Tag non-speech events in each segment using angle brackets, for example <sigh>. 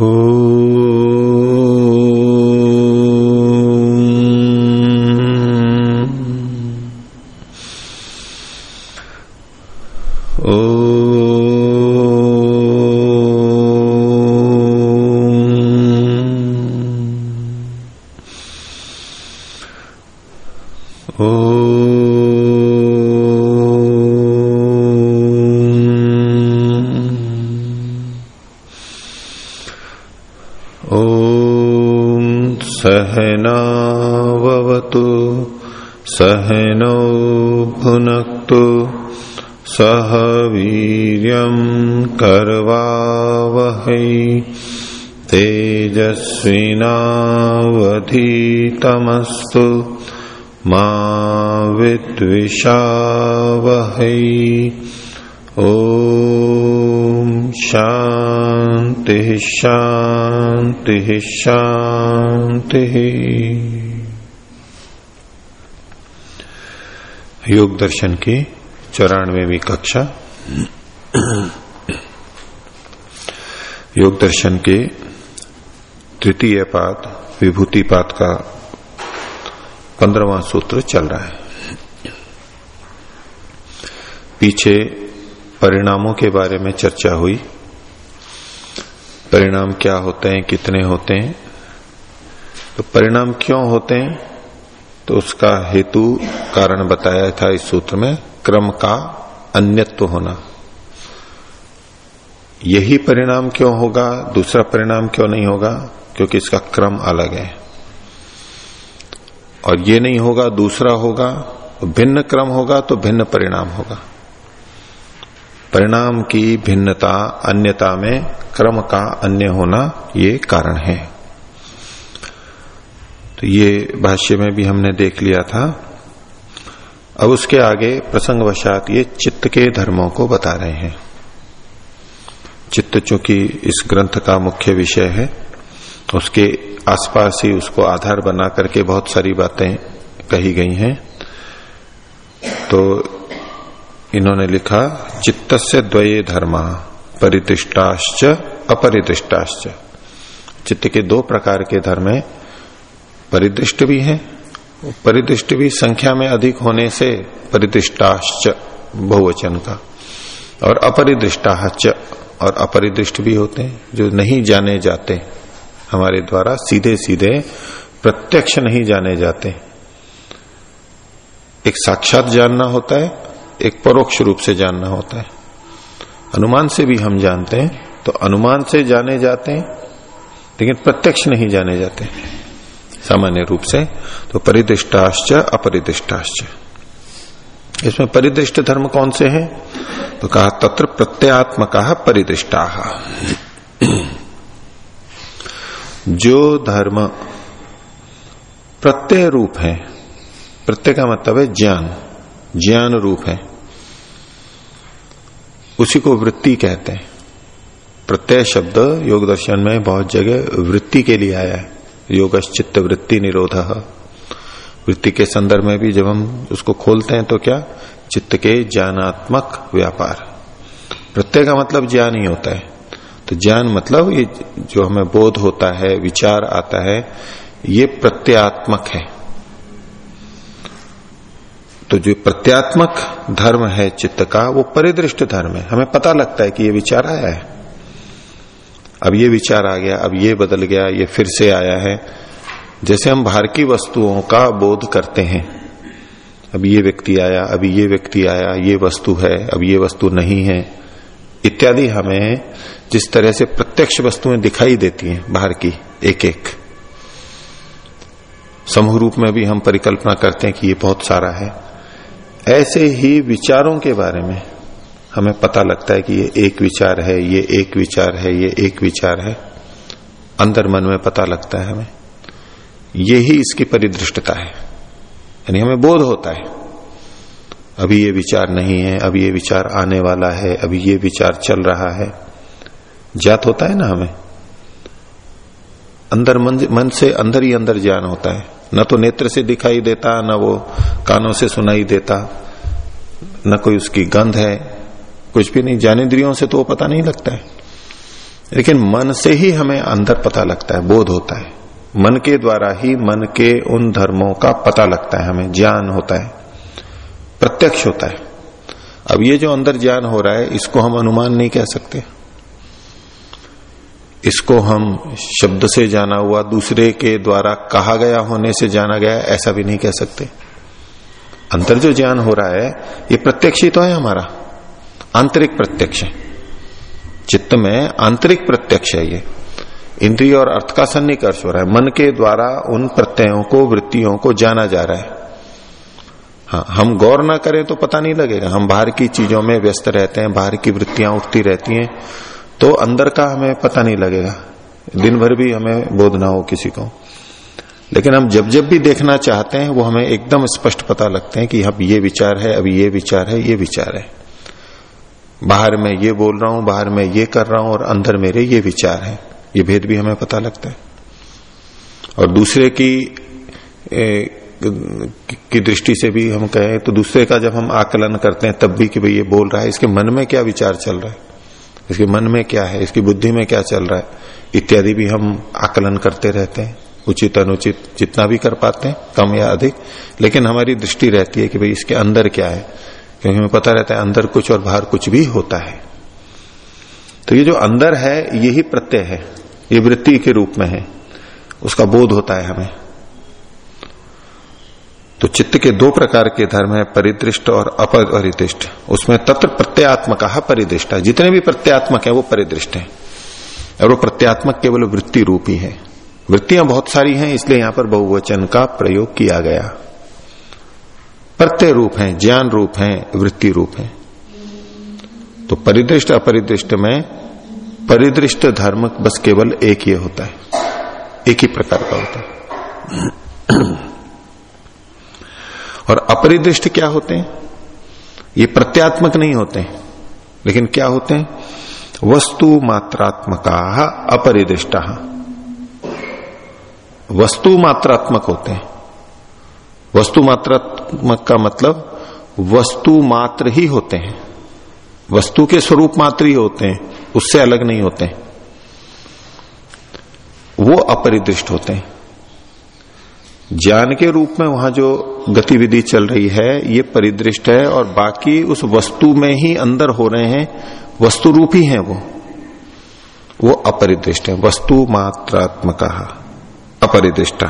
सहनावतु तेजस्विनावधीतमस्तु मा ओ शांति शांति शांति योग दर्शन की चौरानवेवी कक्षा। योग दर्शन के तृतीय पाद, विभूति पाद का पंद्रवा सूत्र चल रहा है। पीछे परिणामों के बारे में चर्चा हुई। परिणाम क्या होते हैं, कितने होते हैं? तो परिणाम क्यों होते हैं? तो उसका हेतु कारण बताया था इस सूत्र में, क्रम का अन्यत्व होना। यही परिणाम क्यों होगा, दूसरा परिणाम क्यों नहीं होगा? क्योंकि इसका क्रम अलग है। और ये नहीं होगा, दूसरा होगा, भिन्न क्रम होगा तो भिन्न परिणाम होगा। परिणाम की भिन्नता, अन्यता में क्रम का अन्य होना ये कारण है। तो ये भाष्य में भी हमने देख लिया था। अब उसके आगे प्रसंगवशात ये चित्त के धर्मों को बता रहे हैं। चित्त चूँकि इस ग्रंथ का मुख्य विषय है उसके आसपास ही उसको आधार बना करके बहुत सारी बातें कही गई हैं। तो इन्होंने लिखा चित्त से द्वये धर्म परिदिष्टाश्च अपरिदिष्टाश्च चित्त के दो प्रकार के धर्म है परिदृष्ट भी है परिदृष्ट भी संख्या में अधिक होने से परिदिष्टाश्च बहुवचन का, और अपरिदृष्टाच और अपरिदृष्ट भी होते हैं, जो नहीं जाने जाते। हमारे द्वारा सीधे सीधे प्रत्यक्ष नहीं जाने जाते। एक साक्षात जानना होता है, एक परोक्ष रूप से जानना होता है। अनुमान से भी हम जानते हैं तो अनुमान से जाने जाते हैं, लेकिन प्रत्यक्ष नहीं जाने जाते। सामान्य रूप से तो परिदिष्टाश्च अपरिदिष्टाश्च इसमें परिदृष्ट धर्म कौन से हैं? तो कहा तत्र प्रत्यात्मक परिदृष्टा जो धर्म प्रत्यय रूप है, प्रत्यय का मतलब है ज्ञान ज्ञान रूप है, उसी को वृत्ति कहते हैं। प्रत्यय शब्द योग दर्शन में बहुत जगह वृत्ति के लिए आया है। योग चित्त वृत्ति निरोध। वृत्ति के संदर्भ में भी जब हम उसको खोलते हैं तो क्या? चित्त के ज्ञानात्मक व्यापार। प्रत्यय का मतलब ज्ञान ही होता है। तो ज्ञान मतलब ये जो हमें बोध होता है, विचार आता है, ये प्रत्यात्मक है। तो जो प्रत्यात्मक धर्म है चित्त का, वो परिदृष्ट धर्म है। हमें पता लगता है कि ये विचार आया है। अब ये विचार आ गया, अब ये बदल गया, ये फिर से आया है। जैसे हम बाहर की वस्तुओं का बोध करते हैं। अब ये व्यक्ति आया अभी ये व्यक्ति आया, ये वस्तु है, अब ये वस्तु नहीं है। इत्यादि हमें जिस तरह से प्रत्यक्ष वस्तुएँ दिखाई देती हैं बाहर की एक एक समूह रूप में भी हम परिकल्पना करते हैं कि ये बहुत सारा है। ऐसे ही विचारों के बारे में हमें पता लगता है कि ये एक विचार है, ये एक विचार है, ये एक विचार है। अंदर मन में पता लगता है हमें। यही इसकी परिदृष्टता है। यानी हमें बोध होता है। अभी ये विचार नहीं है अभी ये विचार आने वाला है अभी ये विचार चल रहा है। जात होता है ना हमें? अंदर मन, मन से अंदर ही अंदर ज्ञान होता है। न तो नेत्र से दिखाई देता न वो कानों से सुनाई देता। न कोई उसकी गंध है। कुछ भी नहीं ज्ञानेन्द्रियों से तो वो पता नहीं लगता है। लेकिन मन से ही हमें अंदर पता लगता है बोध होता है। मन के द्वारा ही मन के उन धर्मों का पता लगता है हमें ज्ञान होता है। प्रत्यक्ष होता है। अब ये जो अंदर ज्ञान हो रहा है, इसको हम अनुमान नहीं कह सकते। इसको हम शब्द से जाना हुआ, दूसरे के द्वारा कहा गया होने से जाना गया, ऐसा भी नहीं कह सकते। अंतर जो ज्ञान हो रहा है, ये प्रत्यक्ष ही तो है हमारा। आंतरिक प्रत्यक्ष है। चित्त में आंतरिक प्रत्यक्ष है ये। इंद्रिय और अर्थ का सन्निकर्ष हो रहा है। मन के द्वारा उन प्रत्ययों को, वृत्तियों को जाना जा रहा है। हाँ हम गौर ना करें तो पता नहीं लगेगा। हम बाहर की चीज़ों में व्यस्त रहते हैं, बाहर की वृत्तियाँ उठती रहती हैं तो अंदर का हमें पता नहीं लगेगा। दिन भर भी हमें बोध ना हो किसी को। लेकिन हम जब जब भी देखना चाहते हैं, वो हमें एकदम स्पष्ट पता लगते हैं कि अब ये विचार है अभी ये विचार है, ये विचार है। बाहर में ये बोल रहा हूँ, बाहर में ये कर रहा हूँ, और अंदर मेरे ये विचार है। ये भेद भी हमें पता लगता है। और दूसरे की की दृष्टि से भी हम कहें तो दूसरे का जब हम आकलन करते हैं, तब भी कि भाई ये बोल रहा है, इसके मन में क्या विचार चल रहा है? इसके मन में क्या है? इसकी बुद्धि में क्या चल रहा है? इत्यादि भी हम आकलन करते रहते हैं, उचित अनुचित जितना भी कर पाते हैं, कम या अधिक। लेकिन हमारी दृष्टि रहती है कि भाई इसके अंदर क्या है? क्योंकि हमें पता रहता है अंदर कुछ और बाहर कुछ भी होता है। तो ये जो अंदर है, यही प्रत्यय है। ये वृत्ति के रूप में है। उसका बोध होता है हमें। तो चित्त के दो प्रकार के धर्म है, परिदृष्ट और अपरिदृष्ट। उसमें तत्र प्रत्यात्मक परिदृष्ट है। जितने भी प्रत्यात्मक है, वो परिदृष्ट है। और वो प्रत्यात्मक केवल वृत्ति रूप ही है। वृत्तियाँ बहुत सारी हैं, इसलिए यहाँ पर बहुवचन का प्रयोग किया गया। प्रत्यय रूप है, ज्ञान रूप है, वृत्ति रूप है। तो परिदृष्ट, अपरिदृष्ट में परिदृष्ट धर्म बस केवल एक ही होता है। एक ही प्रकार का होता है। और अपरिदृष्ट क्या होते हैं? ये प्रत्यात्मक नहीं होते। लेकिन क्या होते हैं? वस्तु मात्रात्मका अपरिदृष्ट। वस्तु मात्रात्मक होते हैं। वस्तु मात्रात्मक का मतलब वस्तु मात्र ही होते हैं। वस्तु के स्वरूप मात्र ही होते हैं, उससे अलग नहीं होते। वो अपरिदृष्ट होते हैं। ज्ञान के रूप में वहाँ जो गतिविधि चल रही है, ये परिदृष्ट है और बाकी उस वस्तु में ही अंदर हो रहे हैं वस्तु रूप ही है वो। वो अपरिदृष्ट है। वस्तु मात्रात्मक, अपरिदृष्ट।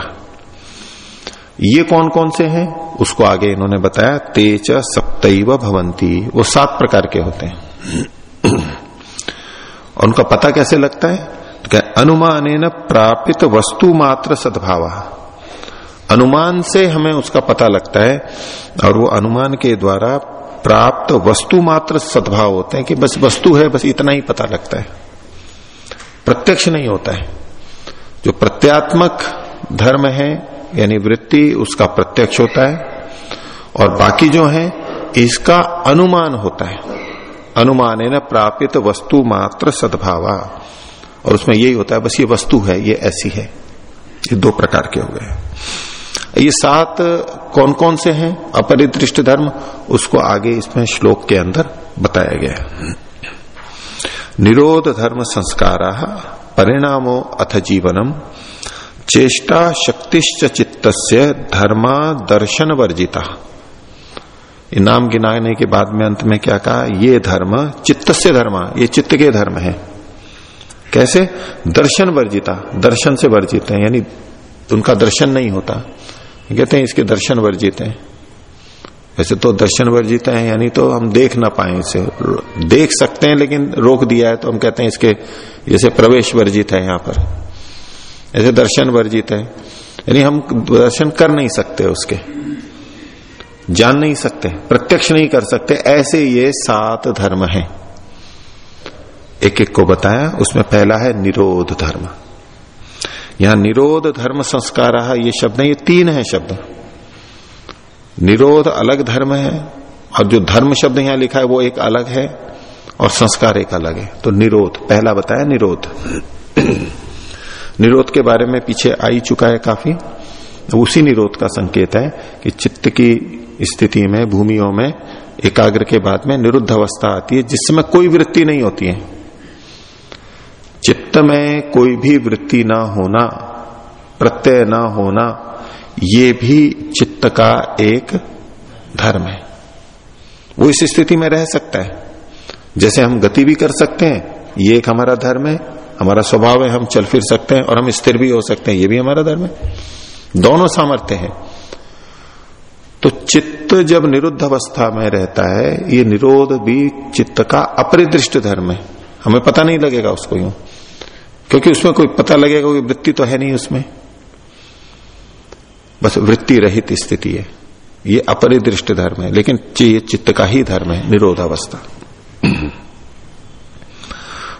ये कौन कौन से हैं? उसको आगे इन्होंने बताया तेज सप्तव भवंती वो सात प्रकार के होते हैं। और उनका पता कैसे लगता है? तो अनुमान प्रापित वस्तु मात्र सद्भाव। अनुमान से हमें उसका पता लगता है और वो अनुमान के द्वारा प्राप्त वस्तु मात्र सद्भाव होते हैं कि बस वस्तु है, बस इतना ही पता लगता है। प्रत्यक्ष नहीं होता है। जो प्रत्यात्मक धर्म है, यानी वृत्ति, उसका प्रत्यक्ष होता है। और बाकी जो है, इसका अनुमान होता है। अनुमान है ना, प्रापित वस्तु मात्र सद्भावा। और उसमें यही होता है, बस ये वस्तु है, ये ऐसी है। ये दो प्रकार के हो गए ये सात कौन कौन से हैं? अपरिदृष्ट धर्म? उसको आगे इसमें श्लोक के अंदर बताया गया निरोध धर्म संस्कार परिणामो अथ जीवनम। चेष्टा शक्तिश्च चित्त धर्मा दर्शन वर्जिता नाम गिनाने के बाद में अंत में क्या कहा? ये धर्म चित्त से धर्म, ये चित्त के धर्म है। कैसे? दर्शन वर्जिता दर्शन से वर्जित है, यानी उनका दर्शन नहीं होता। कहते हैं, इसके दर्शन वर्जित हैं। वैसे तो दर्शन वर्जित है, यानी तो हम देख ना पाए इसे। देख सकते हैं, लेकिन रोक दिया है तो हम कहते हैं, इसके, जैसे प्रवेश वर्जित है यहाँ पर। ऐसे दर्शन वर्जित है। यानी हम दर्शन कर नहीं सकते उसके। जान नहीं सकते, प्रत्यक्ष नहीं कर सकते, ऐसे ये सात धर्म हैं। एक एक को बताया, उसमें पहला है निरोध धर्म। यहाँ निरोध धर्म संस्कार ये शब्द है ये तीन है शब्द। निरोध अलग धर्म है, और जो धर्म शब्द यहाँ लिखा है वो एक अलग है, और संस्कार एक अलग है। तो निरोध, पहला बताया निरोध। निरोध के बारे में पीछे आई चुका है काफ़ी। उसी निरोध का संकेत है कि चित्त की स्थिति में, भूमियों में, एकाग्र के बाद में निरुद्ध अवस्था आती है, जिसमें कोई वृत्ति नहीं होती है। चित्त में कोई भी वृत्ति ना होना, प्रत्यय ना होना, ये भी चित्त का एक धर्म है। वो इस स्थिति में रह सकता है। जैसे हम गति भी कर सकते हैं, ये एक हमारा धर्म है, हमारा स्वभाव है, हम चल फिर सकते हैं और हम स्थिर भी हो सकते हैं, ये भी हमारा धर्म है। दोनों सामर्थ्य है। तो चित्त जब निरुद्ध अवस्था में रहता है, ये निरोध भी चित्त का अपरिदृष्ट धर्म है। हमें पता नहीं लगेगा उसको यूँ। क्योंकि उसमें कोई पता लगेगा कोई वृत्ति तो है नहीं उसमें। बस वृत्ति रहित स्थिति है। ये अपरिदृष्ट धर्म है, लेकिन ये चित्त का ही धर्म है, निरोधावस्था।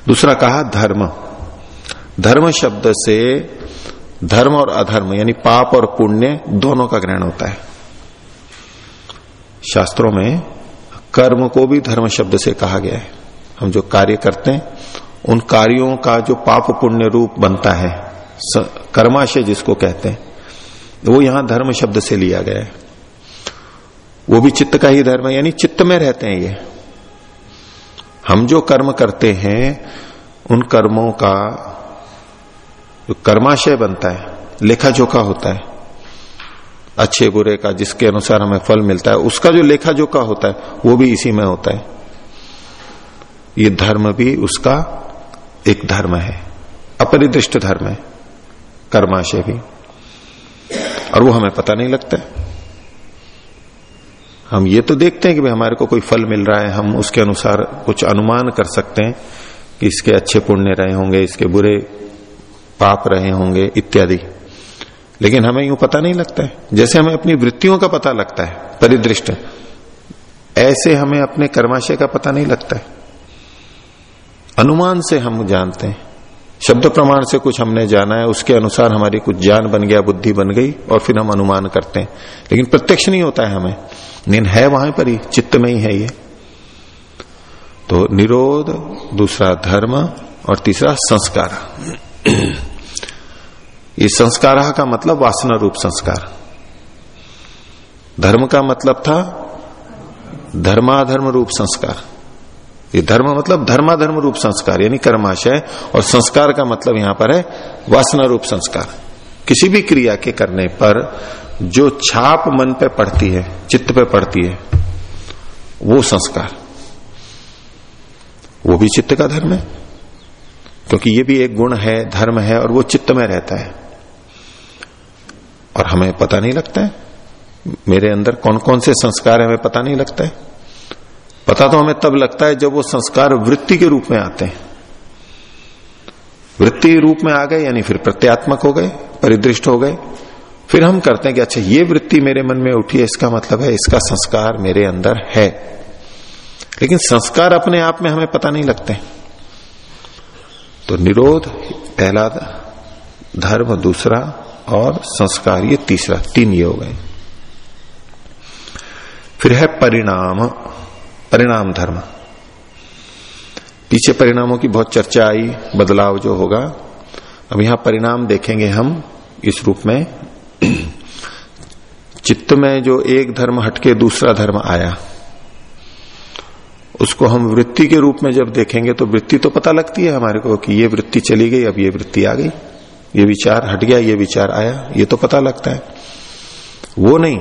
दूसरा कहा, धर्म। धर्म शब्द से धर्म और अधर्म, यानी पाप और पुण्य, दोनों का ग्रहण होता है। शास्त्रों में कर्म को भी धर्म शब्द से कहा गया है। हम जो कार्य करते हैं उन कार्यों का जो पाप पुण्य रूप बनता है कर्माशय जिसको कहते हैं, वो यहाँ धर्म शब्द से लिया गया है। वो भी चित्त का ही धर्म है, यानी चित्त में रहते हैं ये। हम जो कर्म करते हैं, उन कर्मों का जो कर्माशय बनता है लेखा जोखा होता है। अच्छे बुरे का जिसके अनुसार हमें फल मिलता है, उसका जो लेखा जोखा होता है, वो भी इसी में होता है। ये धर्म भी उसका एक धर्म है, अपरिदृष्ट धर्म है, कर्माशय भी। और वो हमें पता नहीं लगता। है हम ये तो देखते हैं कि भाई हमारे को कोई फल मिल रहा है, हम उसके अनुसार कुछ अनुमान कर सकते हैं कि इसके अच्छे पुण्य रहे होंगे, इसके बुरे पाप रहे होंगे, इत्यादि। लेकिन हमें यूँ पता नहीं लगता है। जैसे हमें अपनी वृत्तियों का पता लगता है, परिदृष्ट, ऐसे हमें अपने कर्माशय का पता नहीं लगता है। अनुमान से हम जानते हैं। शब्द प्रमाण से कुछ हमने जाना है, उसके अनुसार हमारी कुछ ज्ञान बन गया, बुद्धि बन गई, और फिर हम अनुमान करते हैं। लेकिन प्रत्यक्ष नहीं होता है हमें। लेकिन है वहाँ पर ही, चित्त में ही है ये। तो निरोध, दूसरा धर्म, और तीसरा संस्कार। ये संस्कार का मतलब वासना रूप संस्कार। धर्म का मतलब था धर्माधर्म रूप संस्कार। ये धर्म मतलब धर्माधर्म रूप संस्कार, यानी कर्माशय, और संस्कार का मतलब यहाँ पर है वासना रूप संस्कार। किसी भी क्रिया के करने पर जो छाप मन पे पड़ती है, चित्त पे पड़ती है, वो संस्कार। वो भी चित्त का धर्म है, क्योंकि ये भी एक गुण है, धर्म है, और वो चित्त में रहता है। और हमें पता नहीं लगता है, मेरे अंदर कौन कौन से संस्कार है, हमें पता नहीं लगता है। पता तो हमें तब लगता है जब वो संस्कार वृत्ति के रूप में आते हैं। वृत्ति रूप में आ गए, यानी फिर प्रत्यात्मक हो गए, परिदृष्ट हो गए। फिर हम करते हैं कि अच्छा ये वृत्ति मेरे मन में उठी है, इसका मतलब है, इसका संस्कार मेरे अंदर है। लेकिन संस्कार अपने आप में हमें पता नहीं लगते। तो निरोध, पहला धर्म, दूसरा और संस्कार, ये तीसरा, तीन ये हो गए। फिर है परिणाम। परिणाम धर्म। पीछे परिणामों की बहुत चर्चा आई, बदलाव जो होगा। अब यहाँ परिणाम देखेंगे हम इस रूप में। <clears throat> चित्त में जो एक धर्म हटके दूसरा धर्म आया, उसको हम वृत्ति के रूप में जब देखेंगे तो वृत्ति तो पता लगती है हमारे को कि ये वृत्ति चली गई, अब ये वृत्ति आ गई। ये विचार हट गया, ये विचार आया, ये तो पता लगता है। वो नहीं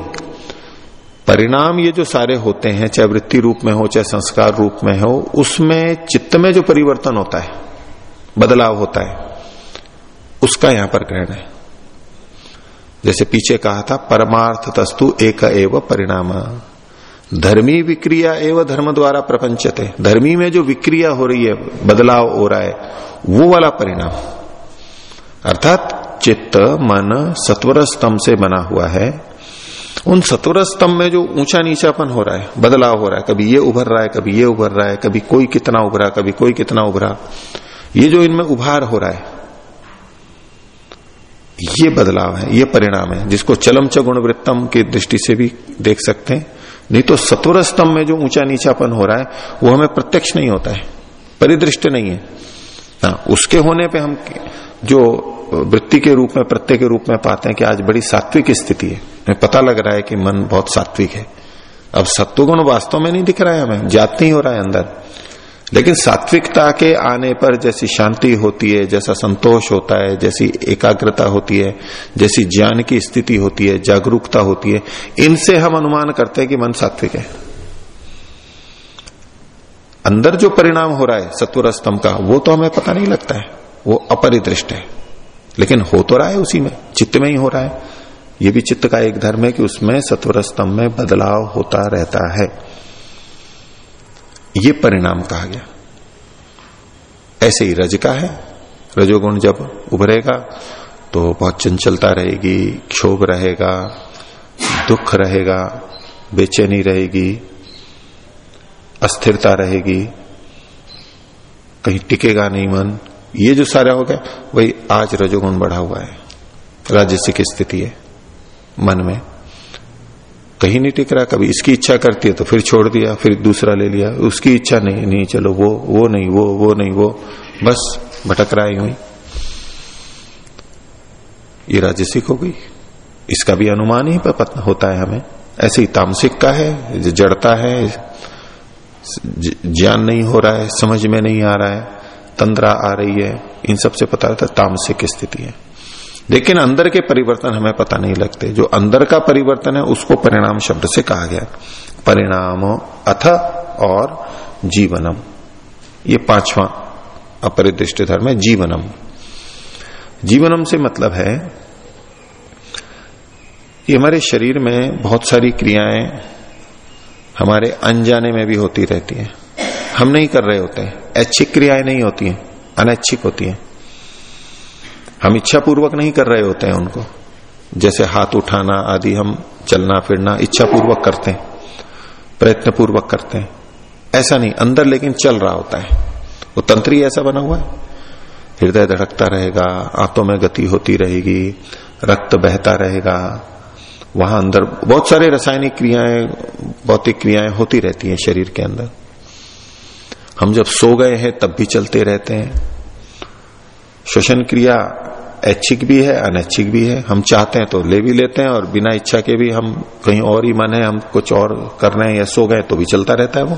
परिणाम ये जो सारे होते हैं, चाहे वृत्ति रूप में हो, चाहे संस्कार रूप में हो, उसमें चित्त में जो परिवर्तन होता है, बदलाव होता है, उसका यहाँ पर ग्रहण है। जैसे पीछे कहा था परमार्थ तस्तु एक एव परिणाम। धर्मी विक्रिया एवं धर्म द्वारा प्रपंचते। धर्मी में जो विक्रिया हो रही है, बदलाव हो रहा है, वो वाला परिणाम। अर्थात चित्त, मन, सत्वर स्तंभ से बना हुआ है उन सत्वर स्तंभ में जो ऊँचा नीचापन हो रहा है बदलाव हो रहा है कभी ये उभर रहा है कभी ये उभर रहा है कभी कोई कितना उभरा कभी कोई कितना उभरा ये जो इनमें उभार हो रहा है ये बदलाव है ये परिणाम है जिसको चलम च गुणवृत्तम की दृष्टि से भी देख सकते हैं। नहीं तो सतुर स्तंभ में जो ऊँचा नीचापन हो रहा है वो हमें प्रत्यक्ष नहीं होता है परिदृष्ट नहीं है। हाँ, उसके होने पे हम जो वृत्ति के रूप में प्रत्यय के रूप में पाते हैं कि आज बड़ी सात्विक स्थिति है। पता लग रहा है कि मन बहुत सात्विक है। अब सत्वगुण वास्तव में नहीं दिख रहा है हमें जात नहीं हो रहा है अंदर। लेकिन सात्विकता के आने पर जैसी शांति होती है, जैसा संतोष होता है, जैसी एकाग्रता होती है, जैसी ज्ञान की स्थिति होती है, जागरूकता होती है, इनसे हम अनुमान करते हैं कि मन सात्विक है। अंदर जो परिणाम हो रहा है सत्वर स्तंभ का, वो तो हमें पता नहीं लगता है। वो अपरिदृष्ट है। लेकिन हो तो रहा है उसी में, चित्त में ही हो रहा है। ये भी चित्त का एक धर्म है कि उसमें सत्वर स्तंभ में बदलाव होता रहता है। ये परिणाम कहा गया। ऐसे ही रज का है। रजोगुण जब उभरेगा तो बहुत चंचलता रहेगी, क्षोभ रहेगा, दुख रहेगा, बेचैनी रहेगी, अस्थिरता रहेगी, कहीं टिकेगा नहीं मन। ये जो सारा हो गया, वही आज रजोगुण बढ़ा हुआ है। राजसिक स्थिति है। मन में। कहीं नहीं टिक रहा, कभी इसकी इच्छा करती है तो फिर छोड़ दिया, फिर दूसरा ले लिया, उसकी इच्छा नहीं नहीं, चलो वो वो नहीं, वो वो नहीं, वो, बस भटक रहा हुई। ये राजसिक हो गई इसका भी अनुमान ही पता, होता है हमें। ऐसे ही तामसिक का है जड़ता है ज्ञान नहीं हो रहा है, समझ में नहीं आ रहा है, तंद्रा आ रही है, इन सबसे पता रहता तामसिक स्थिति है। लेकिन अंदर के परिवर्तन हमें पता नहीं लगते। जो अंदर का परिवर्तन है, उसको परिणाम शब्द से कहा गया परिणाम अथ और जीवनम। ये पांचवा अपरिदृष्ट धर्म है, जीवनम। जीवनम से मतलब है कि हमारे शरीर में बहुत सारी क्रियाएँ हमारे अनजाने में भी होती रहती हैं। हम नहीं कर रहे होते। हैं ऐच्छिक क्रियाएँ नहीं होती हैं, अनैच्छिक होती हैं। हम इच्छा पूर्वक नहीं कर रहे होते हैं उनको। जैसे हाथ उठाना आदि हम चलना, फिरना इच्छा पूर्वक करते हैं प्रयत्न पूर्वक करते हैं। ऐसा नहीं, अंदर लेकिन चल रहा होता है। वो तंत्र ही ऐसा बना हुआ है। हृदय धड़कता रहेगा, आंतों में गति होती रहेगी, रक्त बहता रहेगा। वहाँ अंदर बहुत सारे रासायनिक क्रियाएँ, भौतिक क्रियाएँ होती रहती हैं शरीर के अंदर। हम जब सो गए हैं, तब भी चलते रहते हैं। श्वसन क्रिया ऐच्छिक भी है, अनैच्छिक भी है। हम चाहते हैं तो ले भी लेते हैं और बिना इच्छा के भी हम कहीं और ही मन है, हम कुछ और कर रहे हैं या सो गए तो भी चलता रहता है वो।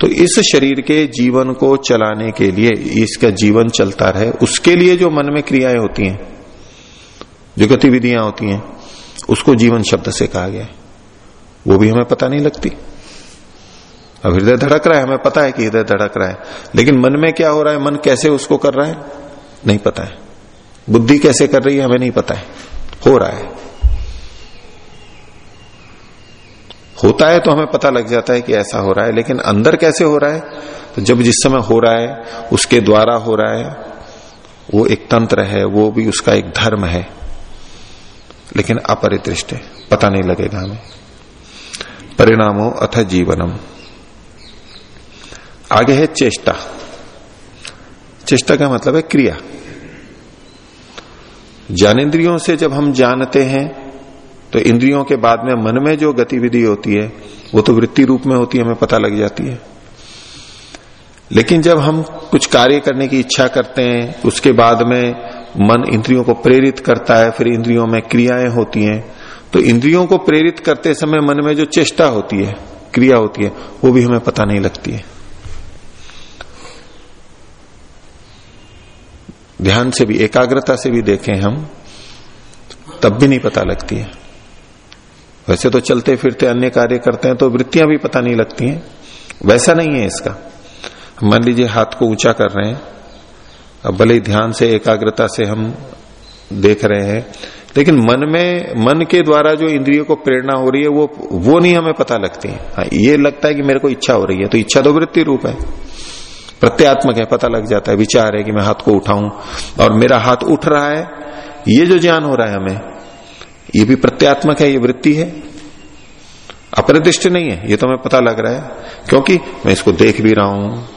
तो इस शरीर के जीवन को चलाने के लिए, इसका जीवन चलता रहे। उसके लिए जो मन में क्रियाएँ होती हैं, जो गतिविधियाँ होती हैं, उसको जीवन शब्द से कहा गया है। वो भी हमें पता नहीं लगती। अब हृदय धड़क रहा है, हमें पता है कि हृदय धड़क रहा है। लेकिन मन में क्या हो रहा है, मन कैसे उसको कर रहा है, नहीं पता है। बुद्धि कैसे कर रही है हमें नहीं पता है। हो रहा है। होता है तो हमें पता लग जाता है कि ऐसा हो रहा है, लेकिन अंदर कैसे हो रहा है? तो जब जिस समय हो रहा है, उसके द्वारा हो रहा है, वो एक तंत्र है, वो भी उसका एक धर्म है। लेकिन अपरिदृष्ट है, पता नहीं लगेगा हमें। परिणामों अथ जीवनम। आगे है चेष्टा। चेष्टा का मतलब है क्रिया। ज्ञानेन्द्रियों से जब हम जानते हैं तो इंद्रियों के बाद में मन में जो गतिविधि होती है, वो तो वृत्ति रूप में होती है, हमें पता लग जाती है। लेकिन जब हम कुछ कार्य करने की इच्छा करते हैं, उसके बाद में मन इंद्रियों को प्रेरित करता है, फिर इंद्रियों में क्रियाएँ होती हैं तो इंद्रियों को प्रेरित करते समय मन में जो चेष्टा होती है, क्रिया होती है, वो भी हमें पता नहीं लगती है। ध्यान से भी एकाग्रता से भी देखें हम तब भी नहीं पता लगती है। वैसे तो चलते फिरते अन्य कार्य करते हैं तो वृत्तियाँ भी पता नहीं लगती हैं। वैसा नहीं है इसका। मान लीजिए हाथ को ऊँचा कर रहे हैं अब भले ही ध्यान से एकाग्रता से हम देख रहे हैं लेकिन मन में मन के द्वारा जो इंद्रियों को प्रेरणा हो रही है वो वो नहीं हमें पता लगती है। हाँ, ये लगता है कि मेरे को इच्छा हो रही है तो इच्छा तो वृत्ति रूप है। प्रत्यात्मक है, पता लग जाता है, विचार है कि मैं हाथ को उठाऊं। और मेरा हाथ उठ रहा है, ये जो ज्ञान हो रहा है हमें, ये भी प्रत्यात्मक है, ये वृत्ति है। अप्रदिष्ट नहीं है, ये तो हमें पता लग रहा है, क्योंकि मैं इसको देख भी रहा हूँ,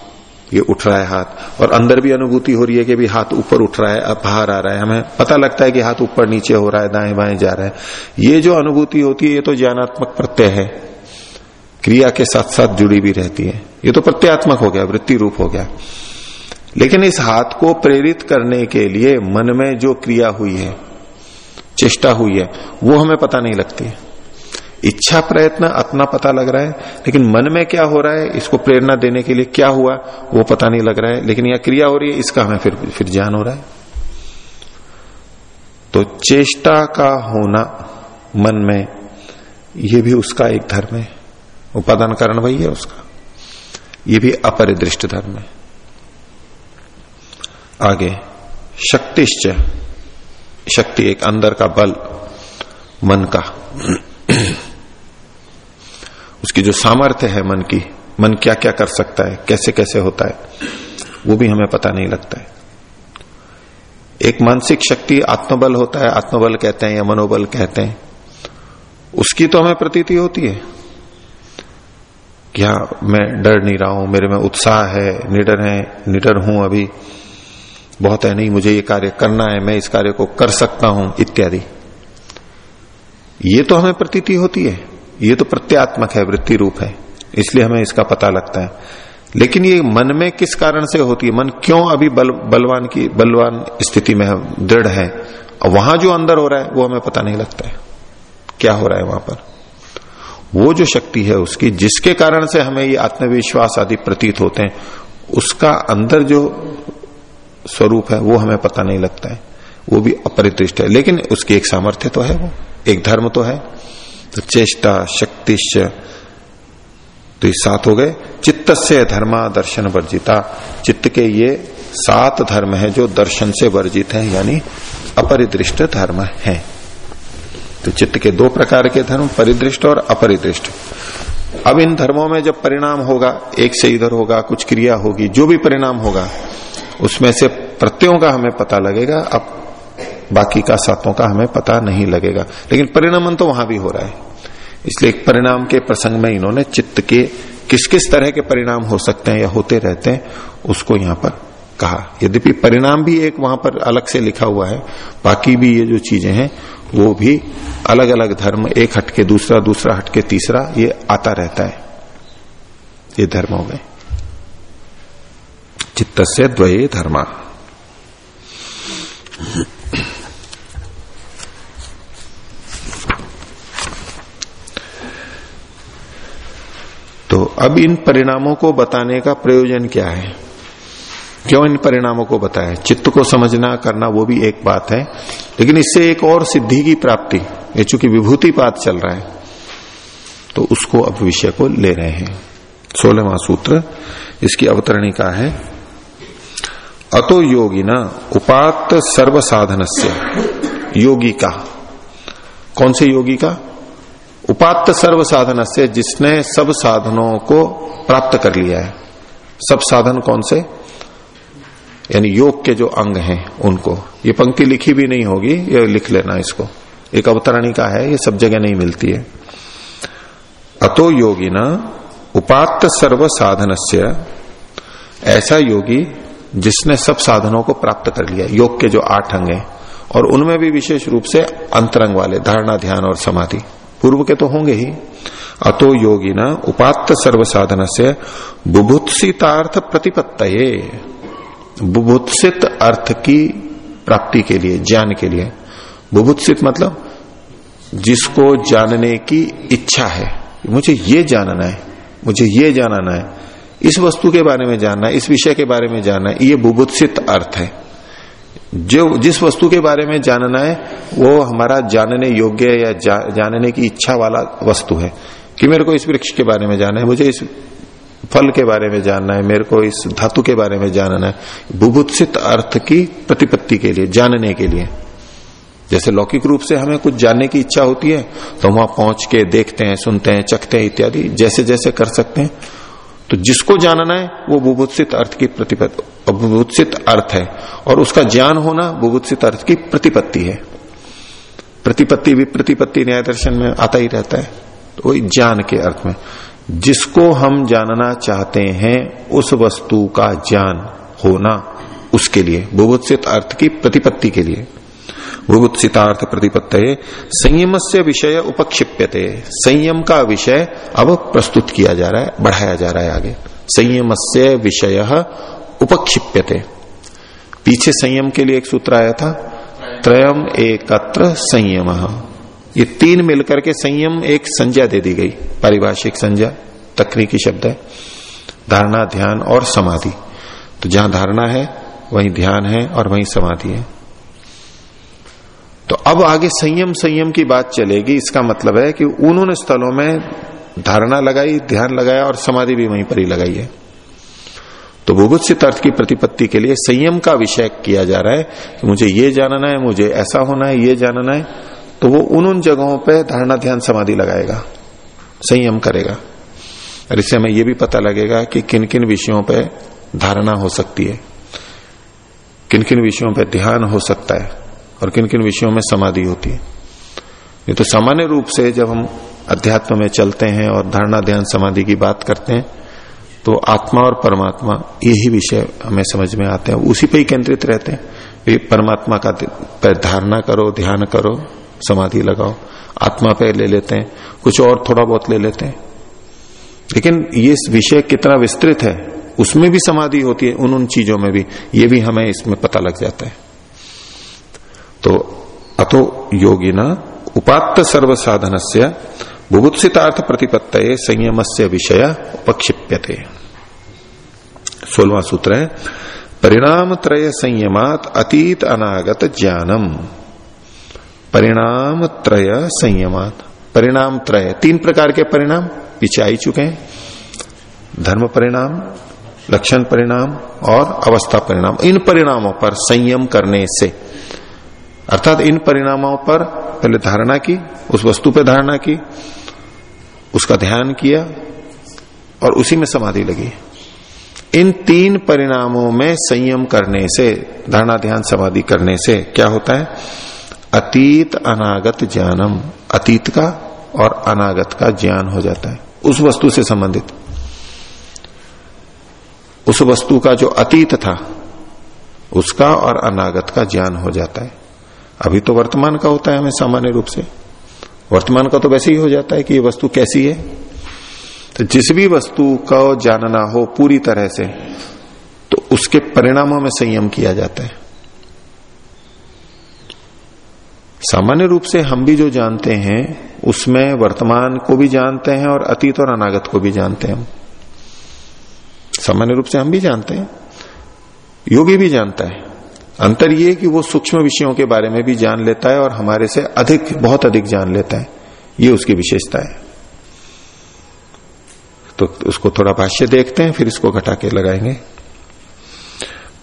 ये उठ रहा है हाथ, और अंदर भी अनुभूति हो रही है कि भी हाथ ऊपर उठ रहा है बाहर आ रहा है। हमें पता लगता है कि हाथ ऊपर नीचे हो रहा है, दाएँ बाएँ जा रहा है। ये जो अनुभूति होती है, ये तो ज्ञानात्मक प्रत्यय है। क्रिया के साथ साथ जुड़ी भी रहती है। ये तो प्रत्यात्मक हो गया, वृत्ति रूप हो गया। लेकिन इस हाथ को प्रेरित करने के लिए मन में जो क्रिया हुई है, चेष्टा हुई है, वो हमें पता नहीं लगती है। इच्छा, प्रयत्न, अपना पता लग रहा है, लेकिन मन में क्या हो रहा है, इसको प्रेरणा देने के लिए क्या हुआ, वो पता नहीं लग रहा है। लेकिन यह क्रिया हो रही है, इसका हमें फिर फिर ज्ञान हो रहा है। तो चेष्टा का होना मन में यह भी उसका एक धर्म है। उपादान कारण वही है उसका। ये भी अपरिदृष्ट धर्म है। आगे, शक्तिश्च, शक्ति एक अंदर का बल, मन का। उसकी जो सामर्थ्य है मन की, मन क्या क्या कर सकता है कैसे कैसे होता है, वो भी हमें पता नहीं लगता है। एक मानसिक शक्ति आत्मबल होता है, आत्मबल कहते हैं या मनोबल कहते हैं, उसकी तो हमें प्रतीति होती है। क्या मैं डर नहीं रहा हूँ, मेरे में उत्साह है, निडर है, निडर हूँ अभी। बहुत है नहीं, मुझे ये कार्य करना है, मैं इस कार्य को कर सकता हूँ, इत्यादि। ये तो हमें प्रतीति होती है, ये तो प्रत्यात्मक है, वृत्ति रूप है, इसलिए हमें इसका पता लगता है। लेकिन ये मन में किस कारण से होती है, मन क्यों अभी बल, बलवान की, बलवान स्थिति में दृढ़ है, और वहाँ जो अंदर हो रहा है, वो हमें पता नहीं लगता है, क्या हो रहा है वहाँ पर। वो जो शक्ति है उसकी, जिसके कारण से हमें ये आत्मविश्वास आदि प्रतीत होते हैं, उसका अंदर जो स्वरूप है, वो हमें पता नहीं लगता है। वो भी अपरिदृष्ट है। लेकिन उसकी एक सामर्थ्य तो है वो। एक धर्म तो है। तो चेष्टा, शक्तिश्च तो ये सात हो गए। चित्त से धर्मा दर्शन वर्जिता। चित्त के ये सात धर्म है जो दर्शन से वर्जित है, यानी अपरिदृष्ट धर्म है। तो चित्त के दो प्रकार के धर्म, परिदृष्ट और अपरिदृष्ट। अब इन धर्मों में जब परिणाम होगा, एक से इधर होगा, कुछ क्रिया होगी, जो भी परिणाम होगा, उसमें से प्रत्ययों का हमें पता लगेगा, अब बाकी का सातों का हमें पता नहीं लगेगा। लेकिन परिणामन तो वहाँ भी हो रहा है। इसलिए परिणाम के प्रसंग में इन्होंने चित्त के किस किस तरह के परिणाम हो सकते हैं या होते रहते हैं, उसको यहाँ पर कहा। यद्यपि परिणाम भी एक वहाँ पर अलग से लिखा हुआ है, बाकी भी ये जो चीज़ें हैं, वो भी अलग अलग धर्म, एक हटके दूसरा दूसरा हटके तीसरा, ये आता रहता है, ये धर्म हो गए चित्त से द्वये धर्मा। तो अब इन परिणामों को बताने का प्रयोजन क्या है? क्यों इन परिणामों को बताया चित्त को समझना, करना, वो भी एक बात है। लेकिन इससे एक और सिद्धि की प्राप्ति, ये चूँकि विभूति पात चल रहा है तो उसको अब विषय को ले रहे हैं। सोलहवा सूत्र, इसकी अवतरणिका है, अतो योगी न उपात सर्व साधन योगी का कौन से योगी का उपात सर्व साधन से जिसने सब साधनों को प्राप्त कर लिया है। सब साधन कौन से? यानी योग के जो अंग हैं उनको। ये पंक्ति लिखी भी नहीं होगी, ये लिख लेना इसको। एक अवतरणी का है, ये सब जगह नहीं मिलती है। अतो योगी न उपात सर्व साधन ऐसा योगी जिसने सब साधनों को प्राप्त कर लिया, योग के जो आठ अंग हैं, और उनमें भी विशेष रूप से अंतरंग वाले, धारणा, ध्यान और समाधि। पूर्व के तो होंगे ही। अतो योगी न उपात सर्व साधन से बुभुत्सितार्थ प्रतिपत्त बुभुत्सित अर्थ की प्राप्ति के लिए ज्ञान के लिए। बुभुत्सित मतलब जिसको जानने की इच्छा है। मुझे ये जानना है मुझे ये जानना है। इस वस्तु के बारे में जानना है इस विषय के बारे में जानना है ये बुभुत्सित अर्थ है। जो जिस वस्तु के बारे में जानना है वो हमारा जानने योग्य या जा, जानने की इच्छा वाला वस्तु है। कि मेरे को इस वृक्ष के बारे में जानना है मुझे इस फल के बारे में जानना है, मेरे को इस धातु के बारे में जानना है, बुभुत्सित अर्थ की प्रतिपत्ति के लिए, जानने के लिए। जैसे लौकिक रूप से हमें कुछ जानने की इच्छा होती है तो वहाँ पहुँच के देखते हैं, सुनते हैं, चखते हैं इत्यादि जैसे जैसे कर सकते हैं। तो जिसको जानना है, वो बुभुत्सित अर्थ की प्रतिपत्ति अर्थ है। और उसका ज्ञान होना बुभुत्सित अर्थ की प्रतिपत्ति है। प्रतिपत्ति भी प्रतिपत्ति न्याय दर्शन में आता ही रहता है। तो वही ज्ञान के अर्थ में। जिसको हम जानना चाहते हैं, उस वस्तु का ज्ञान होना उसके लिए, बुभुत्सित अर्थ की प्रतिपत्ति के लिए। विभुत्सितार्थ प्रतिपत्त संयम से विषय उपक्षिप्यते। संयम का विषय अब प्रस्तुत किया जा रहा है, बढ़ाया जा रहा है आगे। संयम से विषय उपक्षिप्यते। पीछे संयम के लिए एक सूत्र आया था। त्रयम एकत्र संयम। ये तीन मिलकर के संयम एक संज्ञा दे दी गई। पारिभाषिक संज्ञा, तकनीकी शब्द है धारणा, ध्यान और समाधि। तो जहाँ धारणा है, वहीं ध्यान है और वहीं समाधि है। तो अब आगे संयम संयम की बात चलेगी। इसका मतलब है कि उन्होंने स्थलों में धारणा लगाई, ध्यान लगाया और समाधि भी वहीं पर ही लगाई है। तो भूगुत्सित अर्थ की प्रतिपत्ति के लिए संयम का विषय किया जा रहा है कि मुझे ये जानना है, मुझे ऐसा होना है, ये जानना है। तो वो उन उन जगहों पे धारणा ध्यान समाधि लगाएगा, संयम करेगा। और इससे हमें ये भी पता लगेगा कि किन किन विषयों पे धारणा हो सकती है किन किन विषयों पे ध्यान हो सकता है, और किन किन विषयों में समाधि होती है। ये तो सामान्य रूप से जब हम अध्यात्म में चलते हैं और धारणा ध्यान समाधि की बात करते हैं तो आत्मा और परमात्मा यही विषय हमें समझ में आते हैं, उसी पे ही केंद्रित रहते हैं। परमात्मा का धारणा करो, ध्यान करो समाधि लगाओ, आत्मा पे ले लेते हैं, कुछ और थोड़ा बहुत ले लेते हैं। लेकिन ये विषय कितना विस्तृत है, उसमें भी समाधि होती है, उन उन चीज़ों में भी, ये भी हमें इसमें पता लग जाता है। तो अतो योगिना उपात्त सर्व साधन से बुभुत्सितार्थ प्रतिपत्त संयम से विषय उपक्षिप्यते। सोलवा सूत्र है परिणाम त्रय संयमात अतीत अनागत ज्ञानम। परिणाम त्रय संयमात। परिणाम त्रय तीन प्रकार के परिणाम, पीछे आई चुके हैं। धर्म परिणाम, लक्षण परिणाम और अवस्था परिणाम। इन परिणामों पर संयम करने से, अर्थात इन परिणामों पर पहले धारणा की, उस वस्तु पर धारणा की, उसका ध्यान किया और उसी में समाधि लगी। इन तीन परिणामों में संयम करने से, धारणा ध्यान समाधि करने से क्या होता है? अतीत अनागत ज्ञानम। अतीत का और अनागत का ज्ञान हो जाता है। उस वस्तु से संबंधित। उस वस्तु का जो अतीत था, उसका और अनागत का ज्ञान हो जाता है। अभी तो वर्तमान का होता है हमें सामान्य रूप से। वर्तमान का तो वैसे ही हो जाता है कि ये वस्तु कैसी है। तो जिस भी वस्तु का जानना हो पूरी तरह से तो उसके परिणामों में संयम किया जाता है। सामान्य रूप से हम भी जो जानते हैं, उसमें वर्तमान को भी जानते हैं और अतीत और अनागत को भी जानते हैं सामान्य रूप से हम भी जानते हैं। योगी भी जानता है। अंतर ये कि वो सूक्ष्म विषयों के बारे में भी जान लेता है और हमारे से अधिक, बहुत अधिक जान लेता है। ये उसकी विशेषता है। तो उसको थोड़ा भाष्य देखते हैं, फिर इसको घटा के लगाएँगे।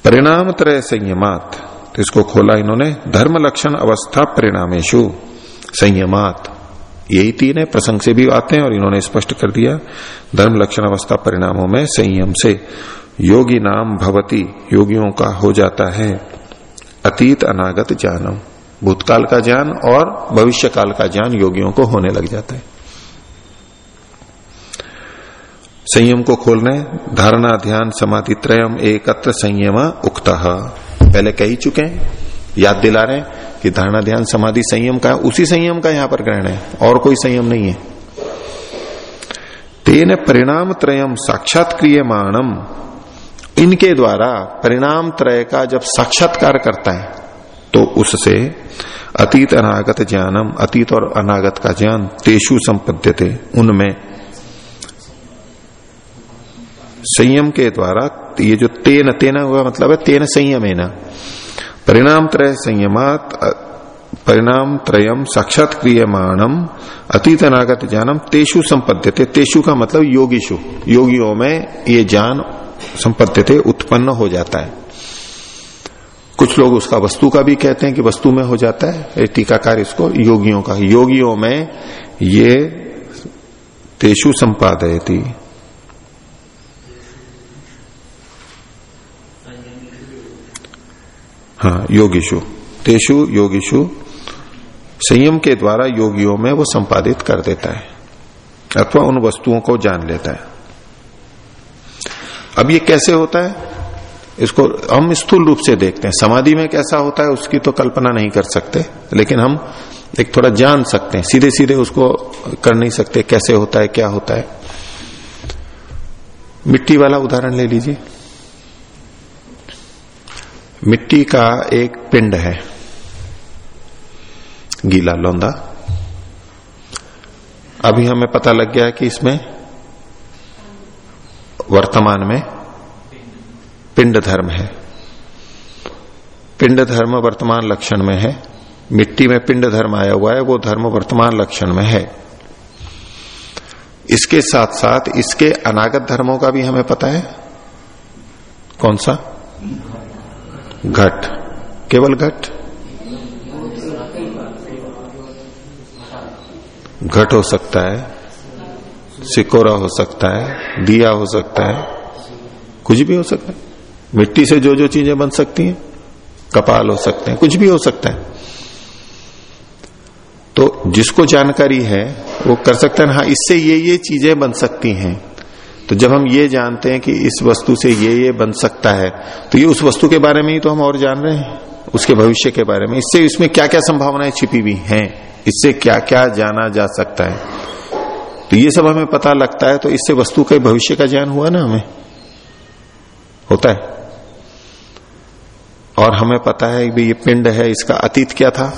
परिणाम त्रय संयमात। तो इसको खोला इन्होंने, धर्म लक्षण अवस्था परिणामेशु संयमात। यही तीन है, प्रसंग से भी आते हैं और इन्होंने स्पष्ट कर दिया, धर्म लक्षण अवस्था परिणामों में संयम से। योगी नाम भवती, योगियों का हो जाता है, अतीत अनागत ज्ञानम। भूतकाल का ज्ञान और भविष्य काल का ज्ञान योगियों को होने लग जाता है। संयम को खोलने, धारणा, ध्यान, समाधि, त्रयम, एकत्र, संयम, उक्त। पहले कह ही चुके हैं, याद दिला रहे हैं कि धारणा ध्यान समाधि संयम का, उसी संयम का यहाँ पर ग्रहण है, और कोई संयम नहीं है। तेन परिणाम त्रयम साक्षात क्रियमाणम इनके द्वारा परिणाम त्रय का जब साक्षात्कार करता है तो उससे अतीत अनागत ज्ञानम, अतीत और अनागत का ज्ञान तेषु संपद्य उनमें संयम के द्वारा, ये जो तेन, तेना हुआ मतलब है, तेन संयम है ना परिणाम त्रय संयमात परिणाम त्रयम साक्षात क्रियमाणम अतीत अनागत ज्ञानम तेषु संपद्य तेषु का मतलब योगीशु योगियों में ये ज्ञान संपत्ति उत्पन्न हो जाता है। कुछ लोग उसका वस्तु का भी कहते हैं कि वस्तु में हो जाता है टीकाकार इसको योगियों का। योगियों में ये तेषु संपादयती। हाँ योगिशु तेषु योगिशु संयम के द्वारा योगियों में वो संपादित कर देता है, अथवा उन वस्तुओं को जान लेता है। अब ये कैसे होता है? इसको हम स्थूल रूप से देखते हैं। समाधि में कैसा होता है, उसकी तो कल्पना नहीं कर सकते, लेकिन हम एक थोड़ा जान सकते हैं। सीधे सीधे उसको कर नहीं सकते, कैसे होता है, क्या होता है। मिट्टी वाला उदाहरण ले लीजिए। मिट्टी का एक पिंड है। गीला लौंदा। अभी हमें पता लग गया है कि इसमें वर्तमान में पिंड धर्म है। पिंड धर्म वर्तमान लक्षण में है। मिट्टी में पिंड धर्म आया हुआ है, वो धर्म वर्तमान लक्षण में है। इसके साथ साथ इसके अनागत धर्मों का भी हमें पता है। कौन सा? घट। केवल घट? घट हो सकता है, सिकोरा हो सकता है, दिया हो सकता है, कुछ भी हो सकता है। मिट्टी से जो जो चीज़ें बन सकती हैं, कपाल हो सकते हैं, कुछ भी हो सकता है। तो जिसको जानकारी है, वो कर सकता है। हाँ इससे ये ये चीज़ें बन सकती हैं। तो जब हम ये जानते हैं कि इस वस्तु से ये ये बन सकता है तो ये उस वस्तु के बारे में ही तो हम और जान रहे हैं, उसके भविष्य के बारे में। इससे इसमें क्या क्या संभावनाएँ छिपी हुई हैं? इससे क्या क्या जाना जा सकता है? तो ये सब हमें पता लगता है तो इससे वस्तु के भविष्य का ज्ञान हुआ ना हमें? होता है। और हमें पता है कि ये पिंड है, इसका अतीत क्या था?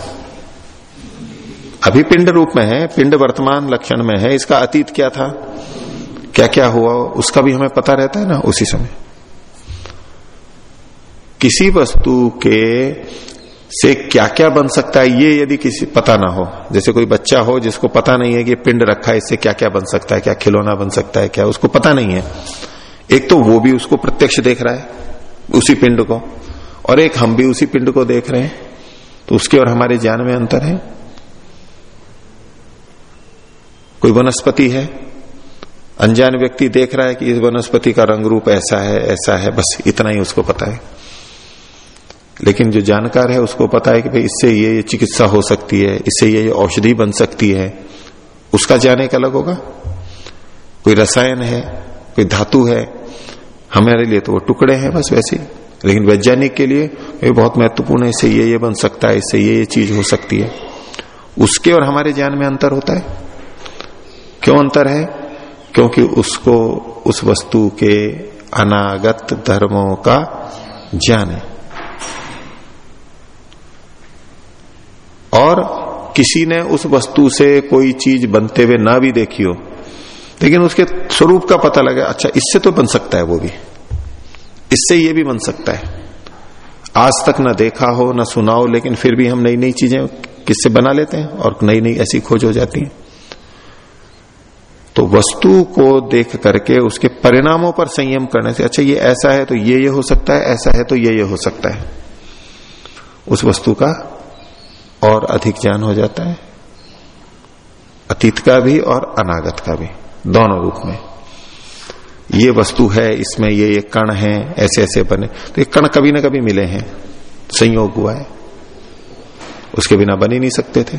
अभी पिंड रूप में है, पिंड वर्तमान लक्षण में है, इसका अतीत क्या था? क्या क्या हुआ, उसका भी हमें पता रहता है ना, उसी समय। किसी वस्तु के से क्या क्या बन सकता है, ये यदि किसी, पता ना हो। जैसे कोई बच्चा हो जिसको पता नहीं है कि पिंड रखा है, इससे क्या क्या बन सकता है, क्या खिलौना बन सकता है, क्या, उसको पता नहीं है। एक तो वो भी उसको प्रत्यक्ष देख रहा है, उसी पिंड को। और एक हम भी उसी पिंड को देख रहे हैं तो उसके और हमारे ज्ञान में अंतर है। कोई वनस्पति है अनजान व्यक्ति देख रहा है कि इस वनस्पति का रंग रूप ऐसा है ऐसा है, बस इतना ही उसको पता है। लेकिन जो जानकार है उसको पता है कि भाई इससे ये ये चिकित्सा हो सकती है, इससे ये ये औषधि बन सकती है। उसका जाने का अलग होगा। कोई रसायन है, कोई धातु है, हमारे लिए तो वो टुकड़े हैं बस वैसे। लेकिन वैज्ञानिक के लिए ये बहुत महत्वपूर्ण है, इससे ये ये बन सकता है, इससे ये ये चीज़ हो सकती है। उसके और हमारे ज्ञान में अंतर होता है। क्यों अंतर है? क्योंकि उसको, उस वस्तु के अनागत धर्मों का ज्ञान है। और किसी ने उस वस्तु से कोई चीज़ बनते हुए ना भी देखी हो, लेकिन उसके स्वरूप का पता लगा अच्छा इससे तो बन सकता है वो भी। इससे ये भी बन सकता है। आज तक ना देखा हो, ना सुना हो, लेकिन फिर भी हम नई नई चीज़ें किससे बना लेते हैं और नई नई ऐसी खोज हो जाती है। तो वस्तु को देख करके उसके परिणामों पर संयम करने से अच्छा ये ऐसा है तो ये ये हो सकता है, ऐसा है तो ये ये हो सकता है। उस वस्तु का और अधिक ज्ञान हो जाता है, अतीत का भी और अनागत का भी, दोनों रूप में। ये वस्तु है, इसमें ये ये कण है ऐसे ऐसे बने। तो ये कण कभी ना कभी मिले हैं, संयोग हुआ है। उसके बिना बन ही नहीं सकते थे।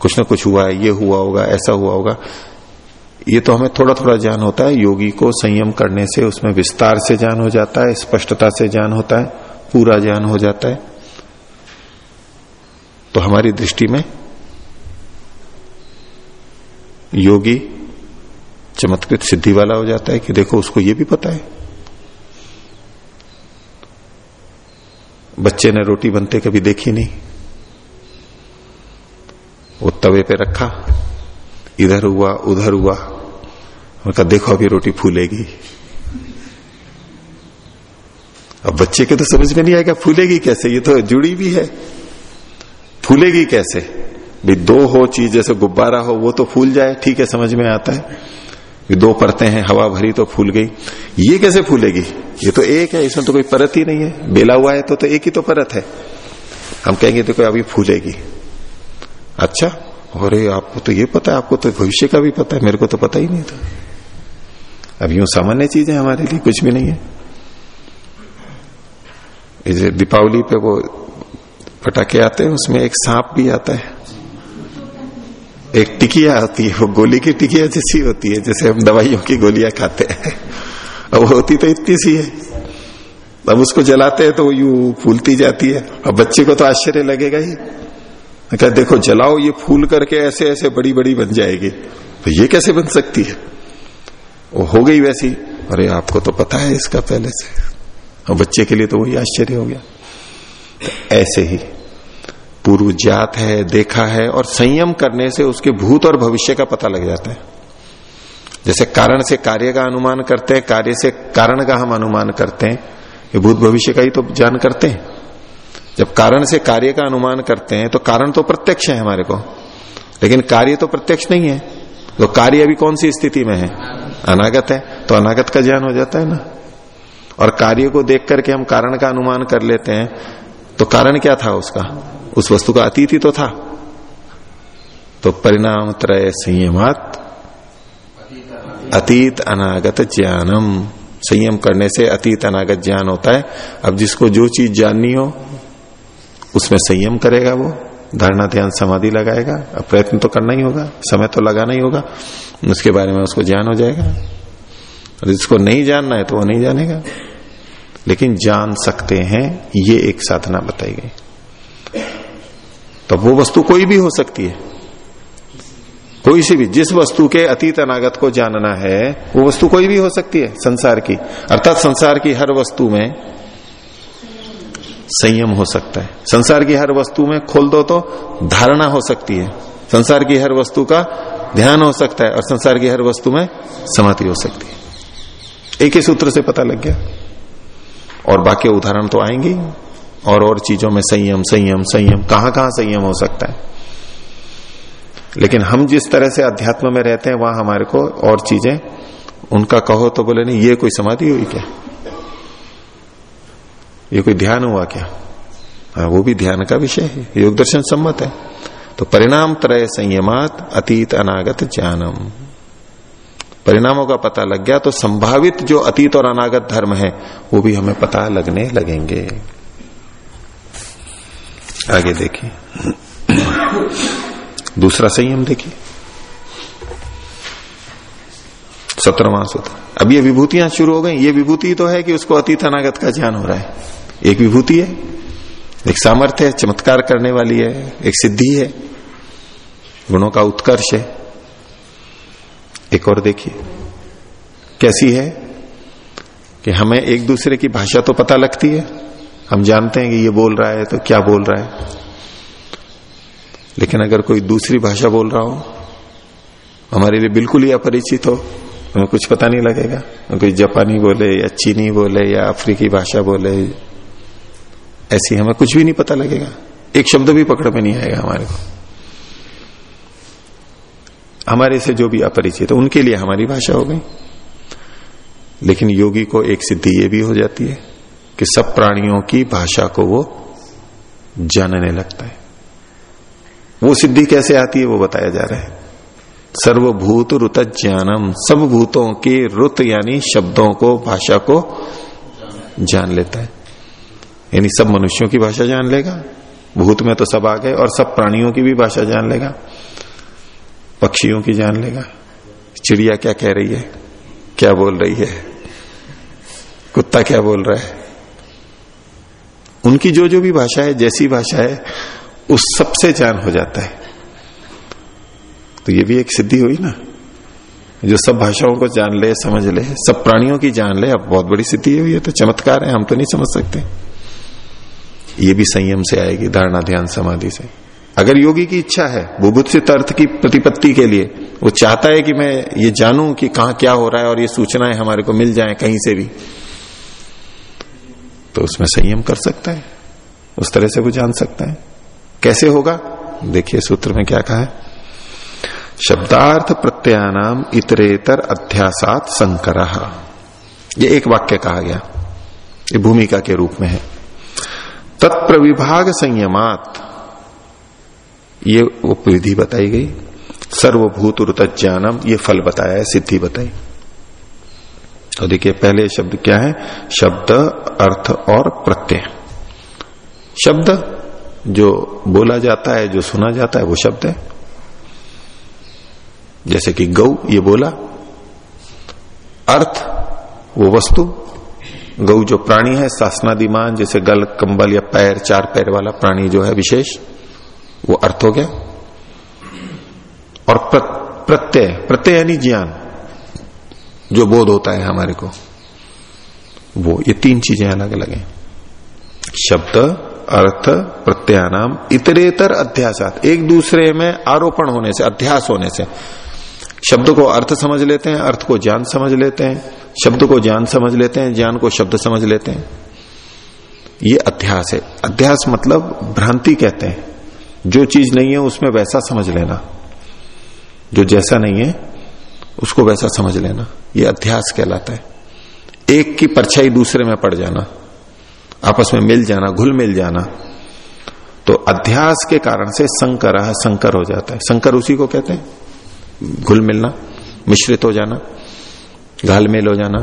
कुछ ना कुछ हुआ है, ये हुआ होगा, ऐसा हुआ होगा। ये तो हमें थोड़ा थोड़ा ज्ञान होता है, योगी को संयम करने से उसमें विस्तार से ज्ञान हो जाता है, स्पष्टता से ज्ञान होता है, पूरा ज्ञान हो जाता है। तो हमारी दृष्टि में योगी चमत्कृत सिद्धि वाला हो जाता है कि देखो, उसको ये भी पता है। बच्चे ने रोटी बनते कभी देखी नहीं। वो तवे पे रखा इधर हुआ उधर हुआ। उनका देखो अभी रोटी फूलेगी। अब बच्चे के तो समझ में नहीं आएगा फूलेगी कैसे? ये तो जुड़ी भी है। फूलेगी कैसे? भी दो हो चीज़ जैसे गुब्बारा हो वो तो फूल जाए ठीक है समझ में आता है। दो परतें हैं हवा भरी तो फूल गई। ये कैसे फूलेगी? ये तो एक है इसमें तो कोई परत ही नहीं है। बेला हुआ है तो, तो एक ही तो परत है। हम कहेंगे देखो तो अभी फूलेगी। अच्छा? अरे, आपको तो ये पता है, आपको तो भविष्य का भी पता है, मेरे को तो पता ही नहीं था। अब यूँ सामान्य चीज़ है हमारे लिए कुछ भी नहीं है। दीपावली पे वो पटाखे आते हैं, उसमें एक सांप भी आता है। एक टिकिया आती है, वो गोली की टिकिया जैसी होती है, जैसे हम दवाइयों की गोलियाँ खाते हैं। अब वो होती तो इतनी सी है। अब उसको जलाते हैं तो वो यूँ फूलती जाती है। अब बच्चे को तो आश्चर्य लगेगा ही। कहा, देखो, जलाओ ये फूल करके ऐसे ऐसे बड़ी बड़ी बन जाएगी। तो ये कैसे बन सकती है? वो हो गई वैसी। अरे, आपको तो पता है इसका पहले से। और बच्चे के लिए तो वही आश्चर्य हो गया। तो ऐसे ही पूर्व ज्ञात है, देखा है और संयम करने से उसके भूत और भविष्य का पता लग जाता है। जैसे कारण से कार्य का अनुमान करते हैं, कार्य से कारण का हम अनुमान करते हैं, ये भूत भविष्य का ही तो जान करते हैं। जब कारण से कार्य का अनुमान करते हैं तो कारण तो प्रत्यक्ष है हमारे को। लेकिन कार्य तो प्रत्यक्ष नहीं है। तो कार्य अभी कौन सी स्थिति में है? अनागत है। तो अनागत का ज्ञान हो जाता है ना। और कार्य को देख करके हम कारण का अनुमान कर लेते हैं तो कारण क्या था उसका? उस वस्तु का अतीत ही तो था। तो परिणाम त्रय संयमात अतीत अनागत ज्ञानम। संयम करने से अतीत अनागत ज्ञान होता है। अब जिसको जो चीज़ जाननी हो उसमें संयम करेगा वो, धारणा ध्यान समाधि लगाएगा, अब प्रयत्न तो करना ही होगा, समय तो लगाना ही होगा, उसके बारे में उसको ज्ञान हो जाएगा। और जिसको नहीं जानना है तो वो नहीं जानेगा। लेकिन जान सकते हैं, ये एक साधना बताई गई। तो वो वस्तु कोई भी हो सकती है। कोई सी भी, जिस वस्तु के अतीत अनागत को जानना है, वो वस्तु कोई भी हो सकती है, संसार की। अर्थात संसार की हर वस्तु में संयम हो सकता है। संसार की हर वस्तु में खोल दो तो धारणा हो सकती है। संसार की हर वस्तु का ध्यान हो सकता है और संसार की हर वस्तु में समाधि हो सकती है। एक ही सूत्र से पता लग गया। और बाकी उदाहरण तो आएँगे और और चीज़ों में संयम संयम संयम, कहाँ कहाँ संयम हो सकता है। लेकिन हम जिस तरह से अध्यात्म में रहते हैं, वहाँ हमारे को और चीज़ें, उनका कहो तो बोले, नहीं, ये कोई समाधि हुई क्या? ये कोई ध्यान हुआ क्या? हाँ वो भी ध्यान का विषय है योग दर्शन सम्मत है। तो परिणाम त्रय संयमात अतीत अनागत ज्ञानम। परिणामों का पता लग गया तो संभावित जो अतीत और अनागत धर्म है, वो भी हमें पता लगने लगेंगे। आगे देखिए। दूसरा संयम देखिए। सत्रहवा सूत्र। अब ये विभूतियाँ शुरू हो गई। ये विभूति तो है कि उसको अतीत अनागत का ज्ञान हो रहा है। एक विभूति है, एक सामर्थ्य है, चमत्कार करने वाली है, एक सिद्धि है, गुणों का उत्कर्ष है। एक और देखिए, कैसी है कि हमें एक दूसरे की भाषा तो पता लगती है। हम जानते हैं कि ये बोल रहा है तो क्या बोल रहा है। लेकिन अगर कोई दूसरी भाषा बोल रहा हो, हमारे लिए बिल्कुल ही अपरिचित हो हमें कुछ पता नहीं लगेगा? कोई जापानी बोले या चीनी बोले या अफ्रीकी भाषा बोले, ऐसी हमें कुछ भी नहीं पता लगेगा। एक शब्द भी पकड़ में नहीं आएगा हमारे को। हमारे से जो भी अपरिचित है उनके लिए हमारी भाषा हो गई। लेकिन योगी को एक सिद्धि ये भी हो जाती है कि सब प्राणियों की भाषा को वो जानने लगता है। वो सिद्धि कैसे आती है वो बताया जा रहा है। सर्वभूत रुत ज्ञानम सब भूतों के रुत यानी शब्दों को, भाषा को जान लेता है। यानी सब मनुष्यों की भाषा जान लेगा। भूत में तो सब आ गए और सब प्राणियों की भी भाषा जान लेगा। पक्षियों की जान लेगा। चिड़िया क्या कह रही है? क्या बोल रही है? कुत्ता क्या बोल रहा है? उनकी जो जो भी भाषा है, जैसी भाषा है, उस सबसे जान हो जाता है। तो ये भी एक सिद्धि हुई ना। जो सब भाषाओं को जान ले, समझ ले, सब प्राणियों की जान ले, अब बहुत बड़ी सिद्धि हुई है तो चमत्कार है, हम तो नहीं समझ सकते। ये भी संयम से आएगी, धारणा ध्यान समाधि से। अगर योगी की इच्छा है, बुभुत्सित अर्थ की प्रतिपत्ति के लिए, वो चाहता है कि मैं ये जानूं कि कहा क्या हो रहा है और ये सूचनाएँ हमारे को मिल जाए कहीं से भी तो उसमें संयम कर सकता है, उस तरह से वो जान सकता है। कैसे होगा? देखिए सूत्र में क्या कहा है। शब्दार्थ प्रत्ययानाम इतरेतर अध्यासात संकर। ये एक वाक्य कहा गया। ये भूमिका के रूप में है। तत्प्रविभाग संयमात, ये विधि बताई गई। सर्वभूत ज्ञानम ये फल बताया है सिद्धि बताई। तो देखिए, पहले शब्द क्या है? शब्द, अर्थ और प्रत्यय। शब्द, जो बोला जाता है, जो सुना जाता है, वो शब्द है। जैसे कि गौ, ये बोला। अर्थ, वो वस्तु। गौ जो प्राणी है, शासनादिमान, जैसे गल, कंबल या पैर, चार पैर वाला प्राणी जो है विशेष, वो अर्थ हो गया। और प्रत्यय प्रत्यय यानी ज्ञान, जो बोध होता है हमारे को, वो ये तीन चीज़ें अलग अलग हैं। शब्द, अर्थ, प्रत्यय प्रत्यानाम इतरेतर अध्यासात, एक दूसरे में आरोपण होने से, अध्यास होने से शब्द को अर्थ समझ लेते हैं, अर्थ को ज्ञान समझ लेते हैं, शब्द को ज्ञान समझ लेते हैं, ज्ञान को शब्द समझ लेते हैं। ये अध्यास है। अध्यास मतलब भ्रांति कहते हैं। जो चीज़ नहीं है, उसमें वैसा समझ लेना। जो जैसा नहीं है, उसको वैसा समझ लेना। ये अध्यास कहलाता है। एक की परछाई दूसरे में पड़ जाना। आपस में मिल जाना, घुल मिल जाना। तो अध्यास के कारण से संकर संकर हो जाता है। संकर उसी को कहते हैं। घुल मिलना, मिश्रित हो जाना, घाल मेल हो जाना।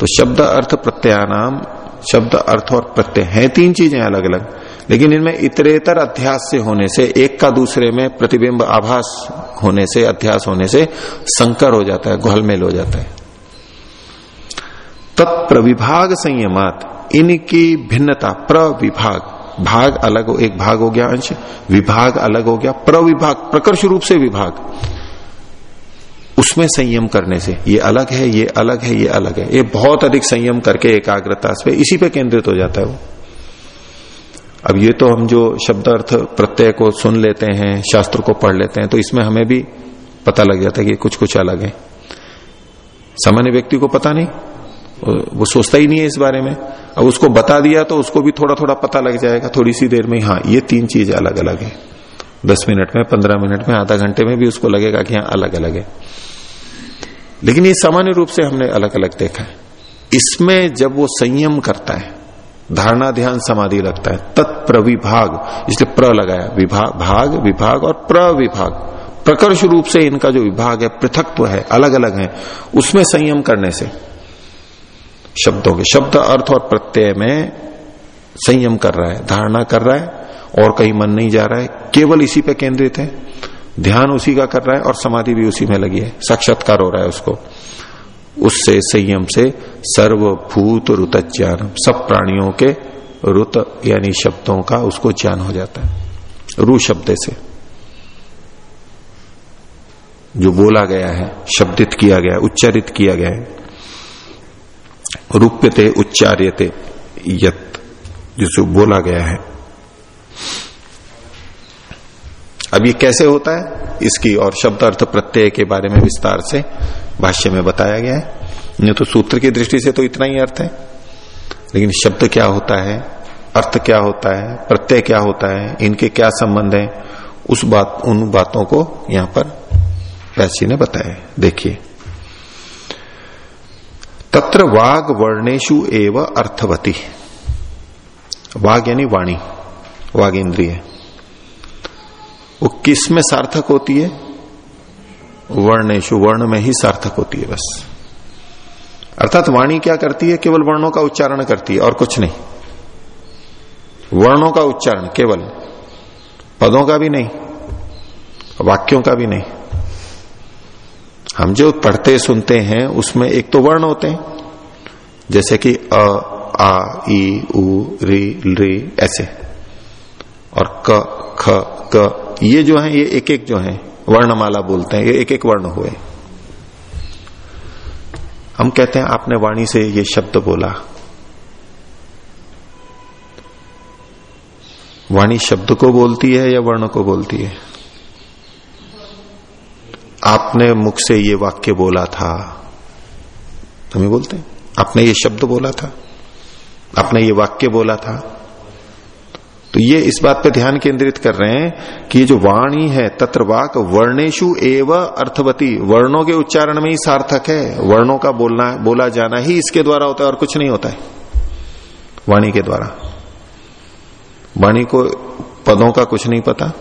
तो शब्द अर्थ प्रत्यानाम शब्द अर्थ और प्रत्यय हैं, तीन चीज़ें अलग अलग लेकिन इनमें इतरेतर अध्यास से होने से, एक का दूसरे में प्रतिबिंब आभास होने से, अध्यास होने से संकर हो जाता है घोलमेल हो जाता है। तत्प्रविभाग संयमात, इनकी भिन्नता, प्रविभाग। भाग अलग एक भाग हो गया अंश, विभाग अलग हो गया, प्रविभाग, प्रकर्ष रूप से विभाग। उसमें संयम करने से, ये अलग है, ये अलग है, ये अलग है। ये बहुत अधिक संयम करके एकाग्रता से इसी पे केंद्रित हो जाता है वो। अब ये तो हम जो शब्द अर्थ प्रत्यय को सुन लेते हैं, शास्त्र को पढ़ लेते हैं तो इसमें हमें भी पता लग जाता है कि कुछ कुछ अलग है। सामान्य व्यक्ति को पता नहीं। वो सोचता ही नहीं है इस बारे में। अब उसको बता दिया तो उसको भी थोड़ा थोड़ा पता लग जाएगा, थोड़ी सी देर में हाँ ये तीन चीज़ अलग अलग है। दस मिनट में, पंद्रह मिनट में, आधा घंटे में भी उसको लगेगा कि हाँ अलग अलग है। लेकिन ये सामान्य रूप से हमने अलग अलग देखा है। इसमें जब वो संयम करता है, धारणा ध्यान समाधि लगता है, तत्प्रविभाग, इसलिए प्र लगाया विभाग भाग, विभाग और प्रविभाग। प्रकर्ष रूप से इनका जो विभाग है, पृथकत्व है अलग अलग है, उसमें संयम करने से शब्दों के, शब्द अर्थ और प्रत्यय में संयम कर रहा है, धारणा कर रहा है और कहीं मन नहीं जा रहा है। केवल इसी पे केंद्रित है। ध्यान उसी का कर रहा है और समाधि भी उसी में लगी है। साक्षात्कार हो रहा है उसको। उससे, संयम से सर्वभूत रुत ज्ञान सब प्राणियों के रुत यानी शब्दों का उसको ज्ञान हो जाता है। रू शब्द से। जो बोला गया है, शब्दित किया गया, उच्चारित किया गया है। रूप्यते उच्चार्यते यत जो बोला गया है। अब ये कैसे होता है? इसकी और शब्द अर्थ प्रत्यय के बारे में विस्तार से भाष्य में बताया गया है। नहीं तो सूत्र की दृष्टि से तो इतना ही अर्थ है। लेकिन शब्द क्या होता है? अर्थ क्या होता है? प्रत्यय क्या होता है? इनके क्या संबंध है? उस बात, उन बातों को यहाँ पर वैसी ने बताया। देखिए। तत्र वाग वर्णेशु एव अर्थवती। वाग यानी वाणी। वाग इंद्रिय वो किसमें सार्थक होती है? वर्णेशु, वर्ण में ही सार्थक होती है बस। अर्थात वाणी क्या करती है? केवल वर्णों का उच्चारण करती है, और कुछ नहीं। वर्णों का उच्चारण, केवल। पदों का भी नहीं, वाक्यों का भी नहीं। हम जो पढ़ते सुनते हैं, उसमें एक तो वर्ण होते हैं, जैसे कि अ, आ, ई, उ, री री, ऐसे। और क, ख, क, ये जो है, ये एक एक जो है, वर्णमाला बोलते हैं, ये एक एक वर्ण हुए। हम कहते हैं, आपने वाणी से ये शब्द बोला। वाणी शब्द को बोलती है या वर्ण को बोलती है? आपने मुख से ये वाक्य बोला था। हमें बोलते हैं? आपने ये शब्द बोला था? आपने ये वाक्य बोला था? तो ये इस बात पे ध्यान केंद्रित कर रहे हैं कि ये जो वाणी है तत्रवाक वर्णेशु एव अर्थवती। वर्णों के उच्चारण में ही सार्थक है। वर्णों का बोलना, बोला जाना ही इसके द्वारा होता है और कुछ नहीं होता है। वाणी के द्वारा। वाणी को पदों का कुछ नहीं पता।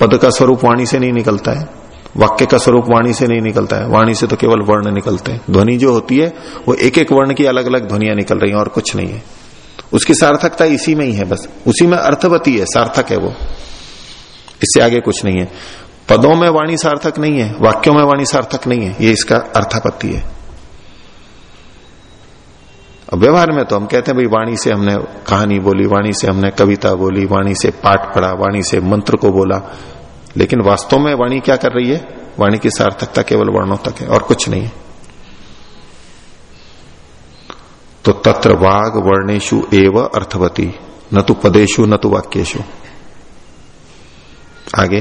पद का स्वरूप वाणी से नहीं निकलता है। वाक्य का स्वरूप वाणी से नहीं निकलता है। वाणी से तो केवल वर्ण निकलते हैं। ध्वनि जो होती है, वो एक एक वर्ण की अलग अलग ध्वनिया निकल रही हैं और कुछ नहीं है। उसकी सार्थकता इसी में ही है बस। उसी में अर्थवती है, सार्थक है वो। इससे आगे कुछ नहीं है। पदों में वाणी सार्थक नहीं है, वाक्यों में वाणी सार्थक नहीं है। ये इसका अर्थापत्ति है। अब व्यवहार में तो हम कहते हैं, भाई, वाणी से हमने कहानी बोली, वाणी से हमने कविता बोली, वाणी से पाठ पढ़ा, वाणी से मंत्र को बोला। लेकिन वास्तव में वाणी क्या कर रही है? वाणी की सार्थकता केवल वर्णों तक है और कुछ नहीं है। तो तत्र वाग वर्णेशु एव अर्थवती। न तो पदेशु न तो वाक्यशु आगे।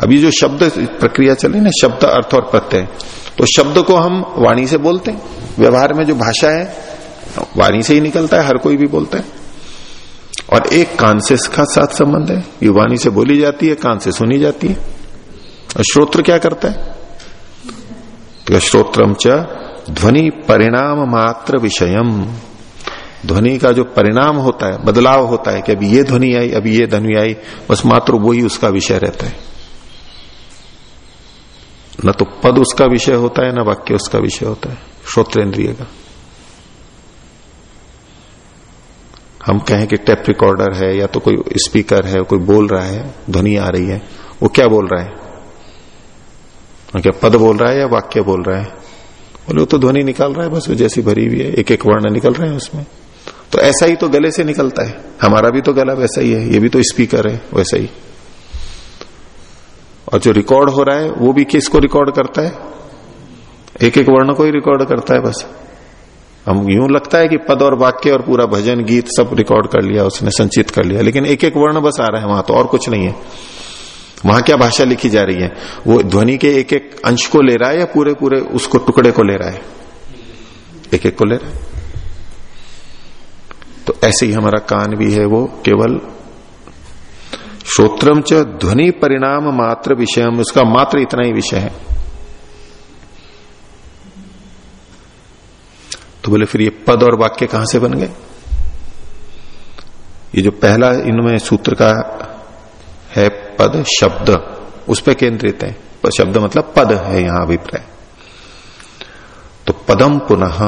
अभी जो शब्द प्रक्रिया चले ना, शब्द, अर्थ और प्रत्यय तो शब्द को हम वाणी से बोलते हैं। व्यवहार में जो भाषा है, वाणी से ही निकलता है, हर कोई भी बोलता है। और एक कान से इसका साथ संबंध है। ये वाणी से बोली जाती है, कान से सुनी जाती है। और श्रोत्र क्या करता है? तो श्रोत्रम च ध्वनि परिणाम मात्र विषयम। ध्वनि का जो परिणाम होता है, बदलाव होता है कि अभी ये ध्वनि आई, अभी ये ध्वनि आई, बस मात्र वही उसका विषय रहता है। न तो पद उसका विषय होता है, न वाक्य उसका विषय होता है, श्रोत्रेंद्रिय का। हम कहें कि टेप रिकॉर्डर है, या तो कोई स्पीकर है, कोई बोल रहा है, ध्वनि आ रही है, वो क्या बोल रहा है? क्या पद बोल रहा है या वाक्य बोल रहा है? बोले वो तो ध्वनि निकाल रहा है, बस जैसी भरी हुई है एक एक वर्ण निकल रहे हैं उसमें। तो ऐसा ही तो गले से निकलता है। हमारा भी तो गला वैसा ही है, ये भी तो स्पीकर है, वैसा ही। और जो रिकॉर्ड हो रहा है, वो भी किसको रिकॉर्ड करता है? एक एक वर्ण को ही रिकॉर्ड करता है बस। हम यूँ लगता है कि पद और वाक्य और पूरा भजन, गीत सब रिकॉर्ड कर लिया, उसने संचित कर लिया, लेकिन एक एक वर्ण बस आ रहा है वहाँ तो और कुछ नहीं है। वहाँ क्या भाषा लिखी जा रही है? वो ध्वनि के एक एक अंश को ले रहा है या पूरे पूरे उसको टुकड़े को ले रहा है? एक एक को ले रहा है। तो ऐसे ही हमारा कान भी है वो केवल श्रोत्रम च ध्वनि परिणाम मात्र विषय, उसका मात्र इतना ही विषय है। तो बोले, फिर ये पद और वाक्य कहाँ से बन गए? ये जो पहला इनमें सूत्र का है पद शब्द उस पर केंद्रित है। शब्द मतलब पद है यहाँ अभिप्राय। तो पदम पुनः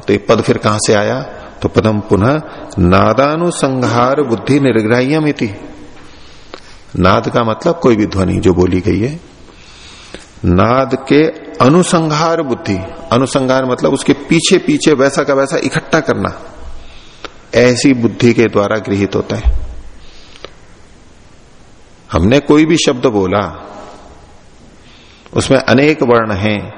तो ये पद फिर कहाँ से आया? तो पदम पुनः नादानुसंहार बुद्धि निर्ग्राह्यम नाद का मतलब कोई भी ध्वनि जो बोली गई है। नाद के अनुसंहार बुद्धि, अनुसंहार मतलब उसके पीछे पीछे वैसा का वैसा इकट्ठा करना, ऐसी बुद्धि के द्वारा गृहित होता है। हमने कोई भी शब्द बोला, उसमें अनेक वर्ण हैं।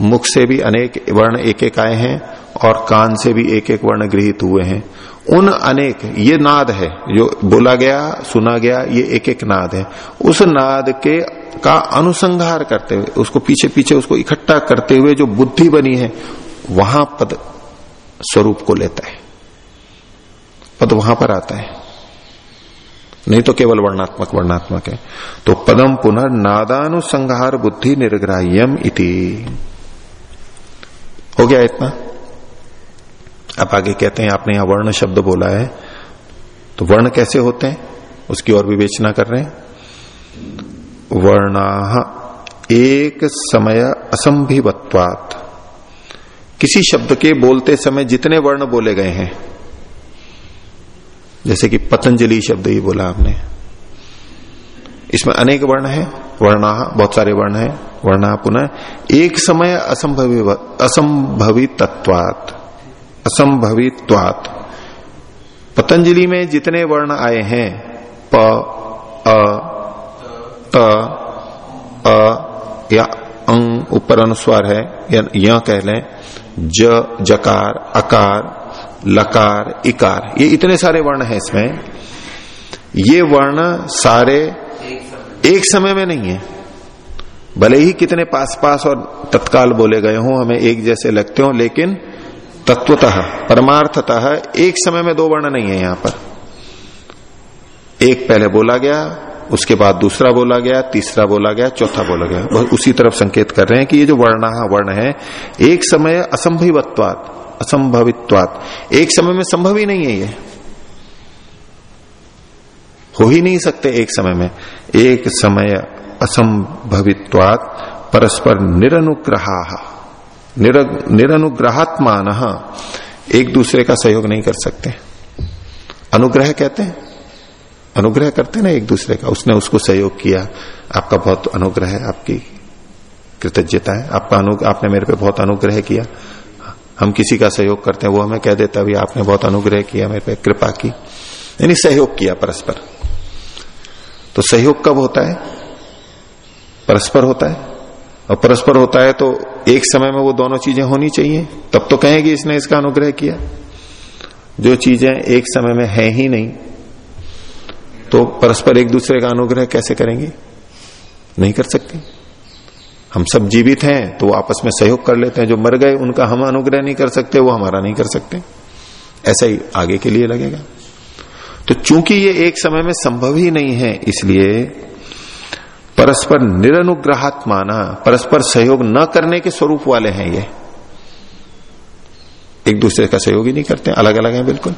मुख से भी अनेक वर्ण एक एक आए हैं और कान से भी एक एक वर्ण गृहित हुए हैं। उन अनेक, ये नाद है, जो बोला गया, सुना गया, ये एक एक नाद है। उस नाद के, का अनुसंहार करते हुए, उसको पीछे पीछे उसको इकट्ठा करते हुए जो बुद्धि बनी है, वहाँ पद स्वरूप को लेता है। पद वहाँ पर आता है। नहीं तो केवल वर्णात्मक वर्णात्मक है। तो पदम पुनः नादानुसंहार बुद्धि निर्ग्राह्यम इति। हो गया इतना? अब आगे कहते हैं, आपने यहाँ वर्ण शब्द बोला है तो वर्ण कैसे होते हैं? उसकी और विवेचना कर रहे हैं। वर्णा एक समय असंभिवत्वात। किसी शब्द के बोलते समय जितने वर्ण बोले गए हैं जैसे कि पतंजलि शब्द ही बोला आपने। इसमें अनेक वर्ण है, वर्णा, बहुत सारे वर्ण है, वर्णा पुनः एक समय असंभवी असंभवी तत्वात असंभवित्वात पतंजलि में जितने वर्ण आए हैं, प, अ, त, अ, या अंग ऊपर अनुस्वार है, या यह कह लें, ज, जकार, अकार लकार, इकार, ये इतने सारे वर्ण हैं इसमें। ये वर्ण सारे एक समय में नहीं है। भले ही कितने पास पास और तत्काल बोले गए हों, हमें एक जैसे लगते हो, लेकिन तत्वतः, परमार्थतः एक समय में दो वर्ण नहीं है यहाँ पर। एक पहले बोला गया, उसके बाद दूसरा बोला गया, तीसरा बोला गया, चौथा बोला गया। उसी तरफ़ संकेत कर रहे हैं कि ये जो वर्ण वर्ण है, एक समय असंभवत्वात। असंभवित्वात। एक समय में संभव ही नहीं है ये। हो ही नहीं सकते एक समय में। एक समय असंभवित्वात परस्पर निरनुग्रहा। निर, निरनुग्रहात्मान एक दूसरे का सहयोग नहीं कर सकते। अनुग्रह कहते हैं। अनुग्रह करते ना एक दूसरे का। उसने उसको सहयोग किया। आपका बहुत अनुग्रह है आपकी कृतज्ञता है। आपका अनु आपने मेरे पे बहुत अनुग्रह किया। हम किसी का सहयोग करते हैं, वो हमें कह देता भी आपने बहुत अनुग्रह किया, मेरे पे कृपा की। यानी सहयोग किया परस्पर। तो सहयोग कब होता है? परस्पर होता है। और परस्पर होता है तो एक समय में वो दोनों चीज़ें होनी चाहिए। तब तो कहेंगे इसने इसका अनुग्रह किया। जो चीज़ें एक समय में है ही नहीं तो परस्पर एक दूसरे का अनुग्रह कैसे करेंगे? नहीं कर सकते। हम सब जीवित हैं तो वो आपस में सहयोग कर लेते हैं। जो मर गए, उनका हम अनुग्रह नहीं कर सकते, वो हमारा नहीं कर सकते। ऐसा ही आगे के लिए लगेगा। तो चूँकि ये एक समय में संभव ही नहीं है, इसलिए परस्पर निरनुग्रहात माना परस्पर सहयोग न करने के स्वरूप वाले हैं ये। एक दूसरे का सहयोग ही नहीं करते अलग अलग हैं बिल्कुल।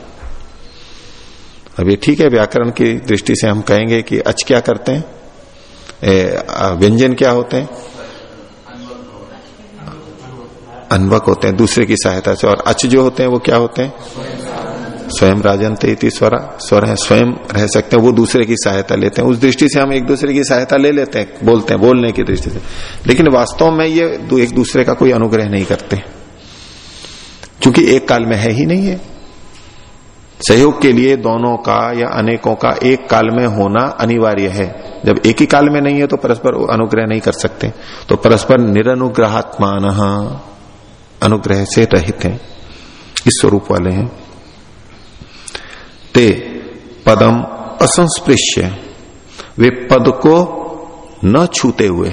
अब ये ठीक है, व्याकरण की दृष्टि से हम कहेंगे कि अच क्या करते हैं? व्यंजन क्या होते हैं? अनवक होते हैं, दूसरे की सहायता से। और अच जो होते हैं, वो क्या होते हैं? स्वयं राजनते स्वर स्वर है, स्वयं रह सकते हैं, वो दूसरे की सहायता लेते हैं। उस दृष्टि से हम एक दूसरे की सहायता ले लेते हैं, बोलते हैं, बोलने की दृष्टि से। लेकिन वास्तव में ये एक दूसरे का कोई अनुग्रह नहीं करते। क्योंकि एक काल में है ही नहीं है। सहयोग के लिए दोनों का या अनेकों का एक काल में होना अनिवार्य है। जब एक ही काल में नहीं है तो परस्पर अनुग्रह नहीं कर सकते। तो परस्पर निरनुग्रहात्मान अनुग्रह से रहित हैं। इस स्वरूप वाले हैं। ते पदम असंस्पृश्य। वे पद को न छूते हुए।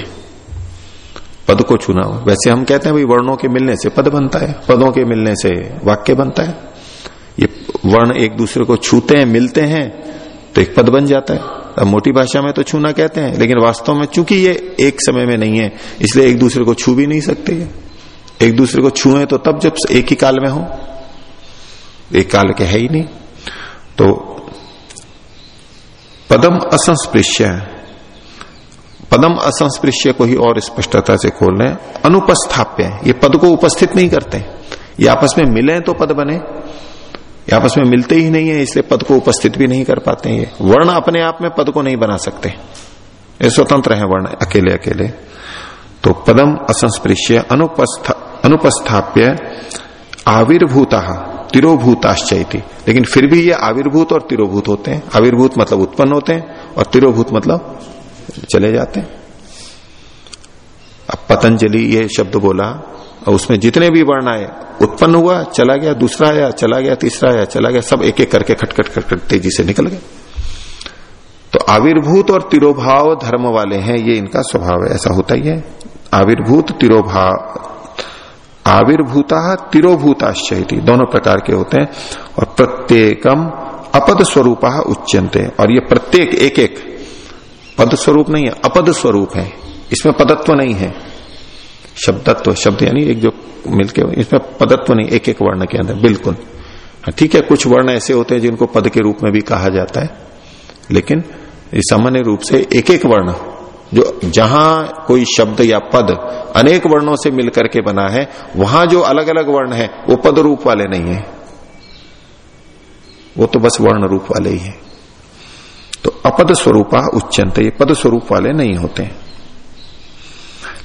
पद को छूना वैसे हम कहते हैं भाई वर्णों के मिलने से पद बनता है। पदों के मिलने से वाक्य बनता है। ये वर्ण एक दूसरे को छूते हैं, मिलते हैं तो एक पद बन जाता है। अब मोटी भाषा में तो छूना कहते हैं, लेकिन वास्तव में चूँकि ये एक समय में नहीं है, इसलिए एक दूसरे को छू भी नहीं सकते। एक दूसरे को छुए तो तब जब एक ही काल में हो, एक काल के है ही नहीं। तो पदम असंस्पृश्य पदम असंस्पृश्य को ही और स्पष्टता से खोल रहे अनुपस्थाप्य ये पद को उपस्थित नहीं करते। ये आपस में मिले तो पद बने। ये आपस में मिलते ही नहीं है, इसलिए पद को उपस्थित भी नहीं कर पाते ये। वर्ण अपने आप में पद को नहीं बना सकते। ये स्वतंत्र है वर्ण अकेले अकेले तो पदम असंस्पृश्य, अनुपस्थ अनुपस्थाप्य आविर्भूता, तिरोभूताश्चैती। लेकिन फिर भी ये आविर्भूत और तिरोभूत होते हैं। आविर्भूत मतलब उत्पन्न होते हैं और तिरोभूत मतलब चले जाते हैं। अब पतंजलि ये शब्द बोला, और उसमें जितने भी वर्ण आए, उत्पन्न हुआ, चला गया, दूसरा आया, चला गया, तीसरा आया, चला गया, सब एक एक करके खटखट खटखट तेज़ी से निकल गए। तो आविर्भूत और तिरोभाव धर्म वाले हैं, ये इनका स्वभाव है, ऐसा होता ही है। आविर्भूत तिरोभाव आविर्भूता तिरोभूताश्चयती दोनों प्रकार के होते हैं और प्रत्येकम अपद स्वरूप उच्चनते और ये प्रत्येक एक एक पद स्वरूप नहीं है अपद स्वरूप है। इसमें पदत्व नहीं है। शब्दत्व शब्द यानी एक जो मिलके इसमें पदत्व नहीं एक एक वर्ण के अंदर बिल्कुल। हाँ, ठीक है कुछ वर्ण ऐसे होते हैं जिनको पद के रूप में भी कहा जाता है। लेकिन सामान्य रूप से एक एक वर्ण जो जहाँ कोई शब्द या पद अनेक वर्णों से मिलकर के बना है, वहाँ जो अलग अलग वर्ण है, वो पद रूप वाले नहीं है। वो तो बस वर्ण रूप वाले ही है। तो अपद स्वरूपा उच्चंत, ये पद स्वरूप वाले नहीं होते।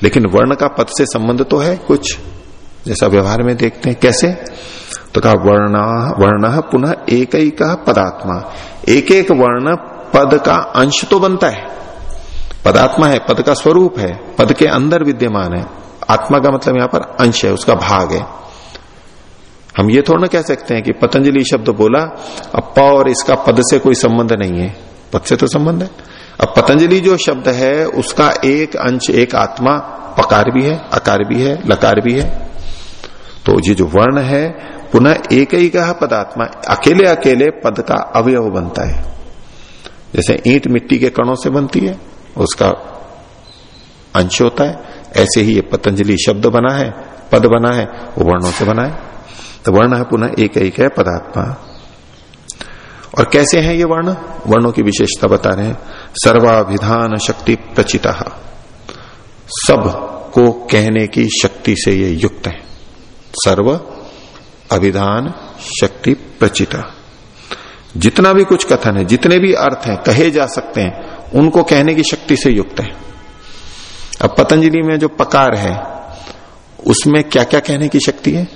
लेकिन वर्ण का पद से संबंध तो है कुछ, जैसा व्यवहार में देखते हैं। कैसे? तो कहा, वर्ण वर्ण पुनः एक ही का पदात्मा। एक एक वर्ण पद का अंश तो बनता है। पदात्मा है, पद का स्वरूप है, पद के अंदर विद्यमान है। आत्मा का मतलब यहाँ पर अंश है, उसका भाग है। हम ये थोड़ा ना कह सकते हैं कि पतंजलि शब्द बोला, अब प और इसका पद से कोई संबंध नहीं है। पद से तो संबंध है। अब पतंजलि जो शब्द है, उसका एक अंश, एक आत्मा, पकार भी है, अकार भी है, लकार भी है। तो ये जो वर्ण है, पुनः एक ही का पदात्मा अकेले अकेले पद का अवयव बनता है। जैसे ईंट मिट्टी के कणों से बनती है उसका अंश होता है। ऐसे ही ये पतंजलि शब्द बना है, पद बना है, वो वर्णों से बना है। तो वर्ण है पुनः एक एक है पदात्मा। और कैसे हैं ये वर्ण? वर्णों की विशेषता बता रहे हैं। सर्वाभिधान शक्ति प्रचिता। सबको कहने की शक्ति से ये युक्त है। सर्व अभिधान शक्ति प्रचिता। जितना भी कुछ कथन है, जितने भी अर्थ हैं, कहे जा सकते हैं उनको कहने की शक्ति से युक्त है। अब पतंजलि में जो पकार है, उसमें क्या क्या कहने की शक्ति है?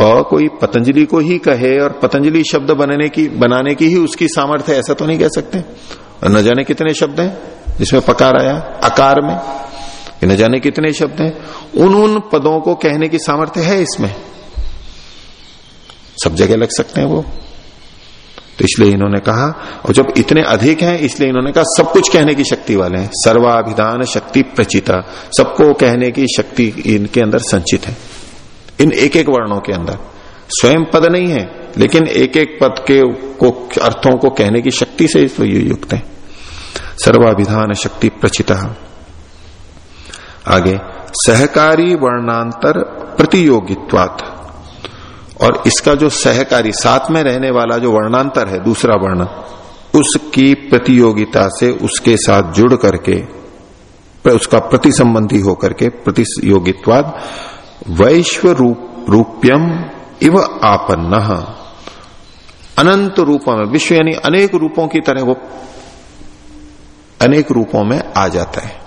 प कोई पतंजलि को ही कहे और पतंजलि शब्द बनाने की बनाने की ही उसकी सामर्थ्य है, ऐसा तो नहीं कह सकते। और न जाने कितने शब्द हैं जिसमें पकार आया, आकार में। न जाने कितने शब्द हैं। उन उन पदों को कहने की सामर्थ्य है इसमें। सब जगह लग सकते हैं वो। तो इसलिए इन्होंने कहा, और जब इतने अधिक हैं, इसलिए इन्होंने कहा, सब कुछ कहने की शक्ति वाले हैं। सर्वाभिधान शक्ति प्रचिता, सबको कहने की शक्ति इनके अंदर संचित है। इन एक एक वर्णों के अंदर। स्वयं पद नहीं है, लेकिन एक एक पद के को, अर्थों को कहने की शक्ति से तो ये युक्त है। सर्वाभिधान शक्ति प्रचिता। आगे, सहकारी वर्णांतर प्रतियोगित्वात। और इसका जो सहकारी, साथ में रहने वाला जो वर्णांतर है, दूसरा वर्ण, उसकी प्रतियोगिता से उसके साथ जुड़ करके उसका प्रति संबंधी होकर के प्रतियोगित्वाद, वैश्व रूप, रूप्यम इव आपन्न। अनंत रूपों में, विश्व यानी अनेक रूपों की तरह वो अनेक रूपों में आ जाता है।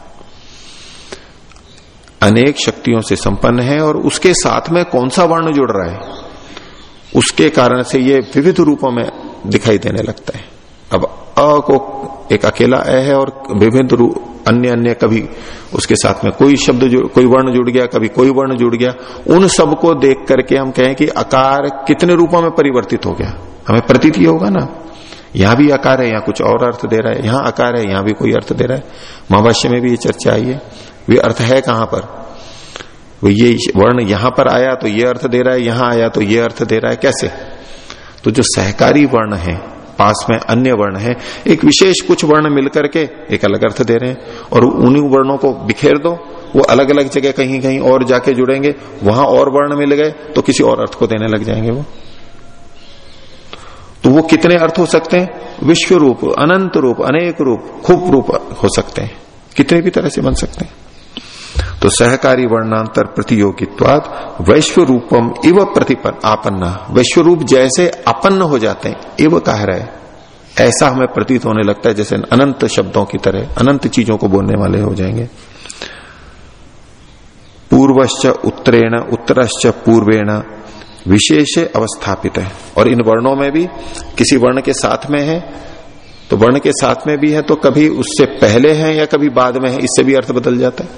अनेक शक्तियों से संपन्न है और उसके साथ में कौन सा वर्ण जुड़ रहा है? उसके कारण से ये विविध रूपों में दिखाई देने लगता है। अब अ को एक अकेला अ है और विभिन्न रूप अन्य अन्य कभी उसके साथ में कोई शब्द कोई वर्ण जुड़ गया, कभी कोई वर्ण जुड़ गया, उन सबको देख करके हम कहें कि आकार कितने रूपों में परिवर्तित हो गया। हमें प्रतीत होगा ना। यहाँ भी आकार है, यहाँ कुछ और अर्थ दे रहा है, यहाँ आकार है, यहाँ भी कोई अर्थ दे रहा है। महाभाष्य में भी ये चर्चा आई है। वे अर्थ है कहाँ पर? वो ये वर्ण यहाँ पर आया तो ये अर्थ दे रहा है, यहाँ आया तो ये अर्थ दे रहा है, कैसे? तो जो सहकारी वर्ण है, पास में अन्य वर्ण है, एक विशेष कुछ वर्ण मिलकर के एक अलग अर्थ दे रहे हैं। और उन्हीं वर्णों को बिखेर दो, वो अलग अलग जगह कहीं कहीं और जाके जुड़ेंगे, वहाँ और वर्ण मिल गए तो किसी और अर्थ को देने लग जाएँगे वो। तो वो कितने अर्थ हो सकते हैं? विश्व रूप, अनंत रूप, अनेक रूप, खूब रूप हो सकते हैं। कितने भी तरह से बन सकते हैं। तो सहकारी वर्णांतर प्रतियोगित्वाद वैश्व रूपम इव प्रतिपन आपन्ना। वैश्व रूप जैसे अपन्न हो जाते हैं, इव कह रहे ऐसा हमें प्रतीत होने लगता है जैसे अनंत शब्दों की तरह, अनंत चीज़ों को बोलने वाले हो जाएँगे। पूर्वश्च उत्तरेण, उत्तरश्च पूर्वेण विशेष अवस्थापित है। और इन वर्णों में भी किसी वर्ण के साथ में है तो वर्ण के साथ में भी है तो कभी उससे पहले है या कभी बाद में है, इससे भी अर्थ बदल जाता है।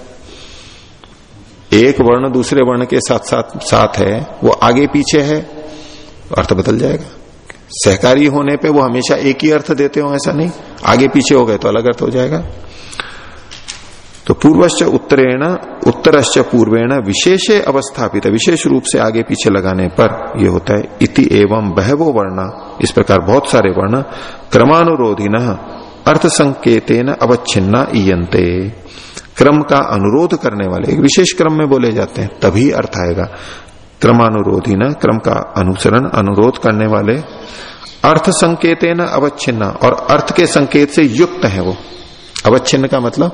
एक वर्ण दूसरे वर्ण के साथ साथ साथ है, वो आगे पीछे है, अर्थ बदल जाएगा। सहकारी होने पे वो हमेशा एक ही अर्थ देते हो, ऐसा नहीं। आगे पीछे हो गए तो अलग अर्थ हो जाएगा। तो पूर्वश्च उत्तरेण, उत्तरश्च पूर्वेण विशेष अवस्थापित, विशेष रूप से आगे पीछे लगाने पर यह होता है, इति एवं बहवो वर्ण। इस प्रकार बहुत सारे वर्ण क्रमानुरोधी अर्थ संकेतेन अवच्छिन्ना ईयंते क्रम का अनुरोध करने वाले, एक विशेष क्रम में बोले जाते हैं, तभी अर्थ आएगा। क्रमानुरोधी न क्रम का अनुसरण, अनुरोध करने वाले, अर्थ संकेत न अवच्छिन्न, और अर्थ के संकेत से युक्त है वो। अवच्छिन्न का मतलब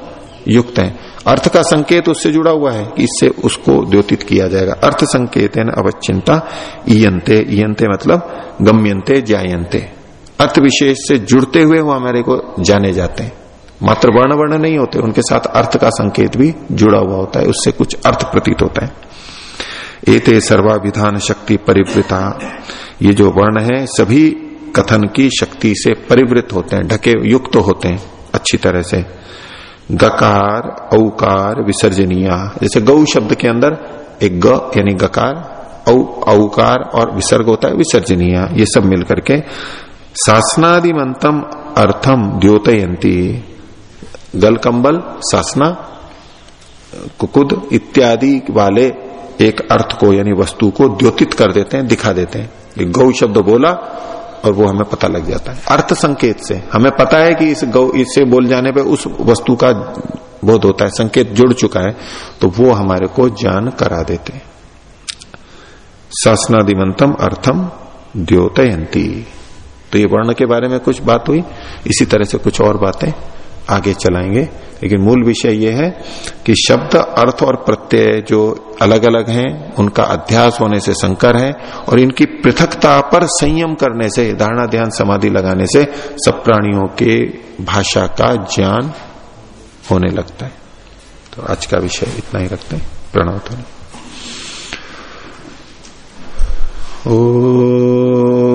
युक्त है। अर्थ का संकेत उससे जुड़ा हुआ है कि इससे उसको द्योतित किया जाएगा। अर्थ संकेत न अवच्छिन्नता ईयंते ईयंते मतलब गम्यंते जायंते अर्थ विशेष से जुड़ते हुए वो हमारे को जाने जाते हैं। मात्र वर्ण वर्ण नहीं होते, उनके साथ अर्थ का संकेत भी जुड़ा हुआ होता है, उससे कुछ अर्थ प्रतीत होता है। एते सर्वाभिधान शक्ति परिवृता। ये जो वर्ण है, सभी कथन की शक्ति से परिवृत होते हैं, ढके, युक्त तो होते हैं, अच्छी तरह से। गकार, औकार, विसर्जनिया। जैसे गौ शब्द के अंदर एक ग, यानी गकार, औ, औकार और विसर्ग होता है, विसर्जनीय। ये सब मिलकर के शासनादिमंतम अर्थम द्योतयंती गल कंबल सासना, कुकुद इत्यादि वाले एक अर्थ को, यानी वस्तु को द्योतित कर देते हैं, दिखा देते हैं। गौ शब्द बोला और वो हमें पता लग जाता है। अर्थ संकेत से। हमें पता है कि इस गौ इससे बोल जाने पे उस वस्तु का बोध होता है, संकेत जुड़ चुका है तो वो हमारे को ज्ञान करा देते हैं। शासनादिमंतम अर्थम द्योतयंती। तो ये वर्ण के बारे में कुछ बात हुई। इसी तरह से कुछ और बातें। आगे चलाएँगे। लेकिन मूल विषय यह है कि शब्द, अर्थ और प्रत्यय जो अलग अलग हैं, उनका अध्यास होने से संकर है और इनकी पृथकता पर संयम करने से, धारणा, ध्यान, समाधि लगाने से सब प्राणियों के भाषा का ज्ञान होने लगता है। तो आज का विषय इतना ही रखते हैं। प्रणव ओ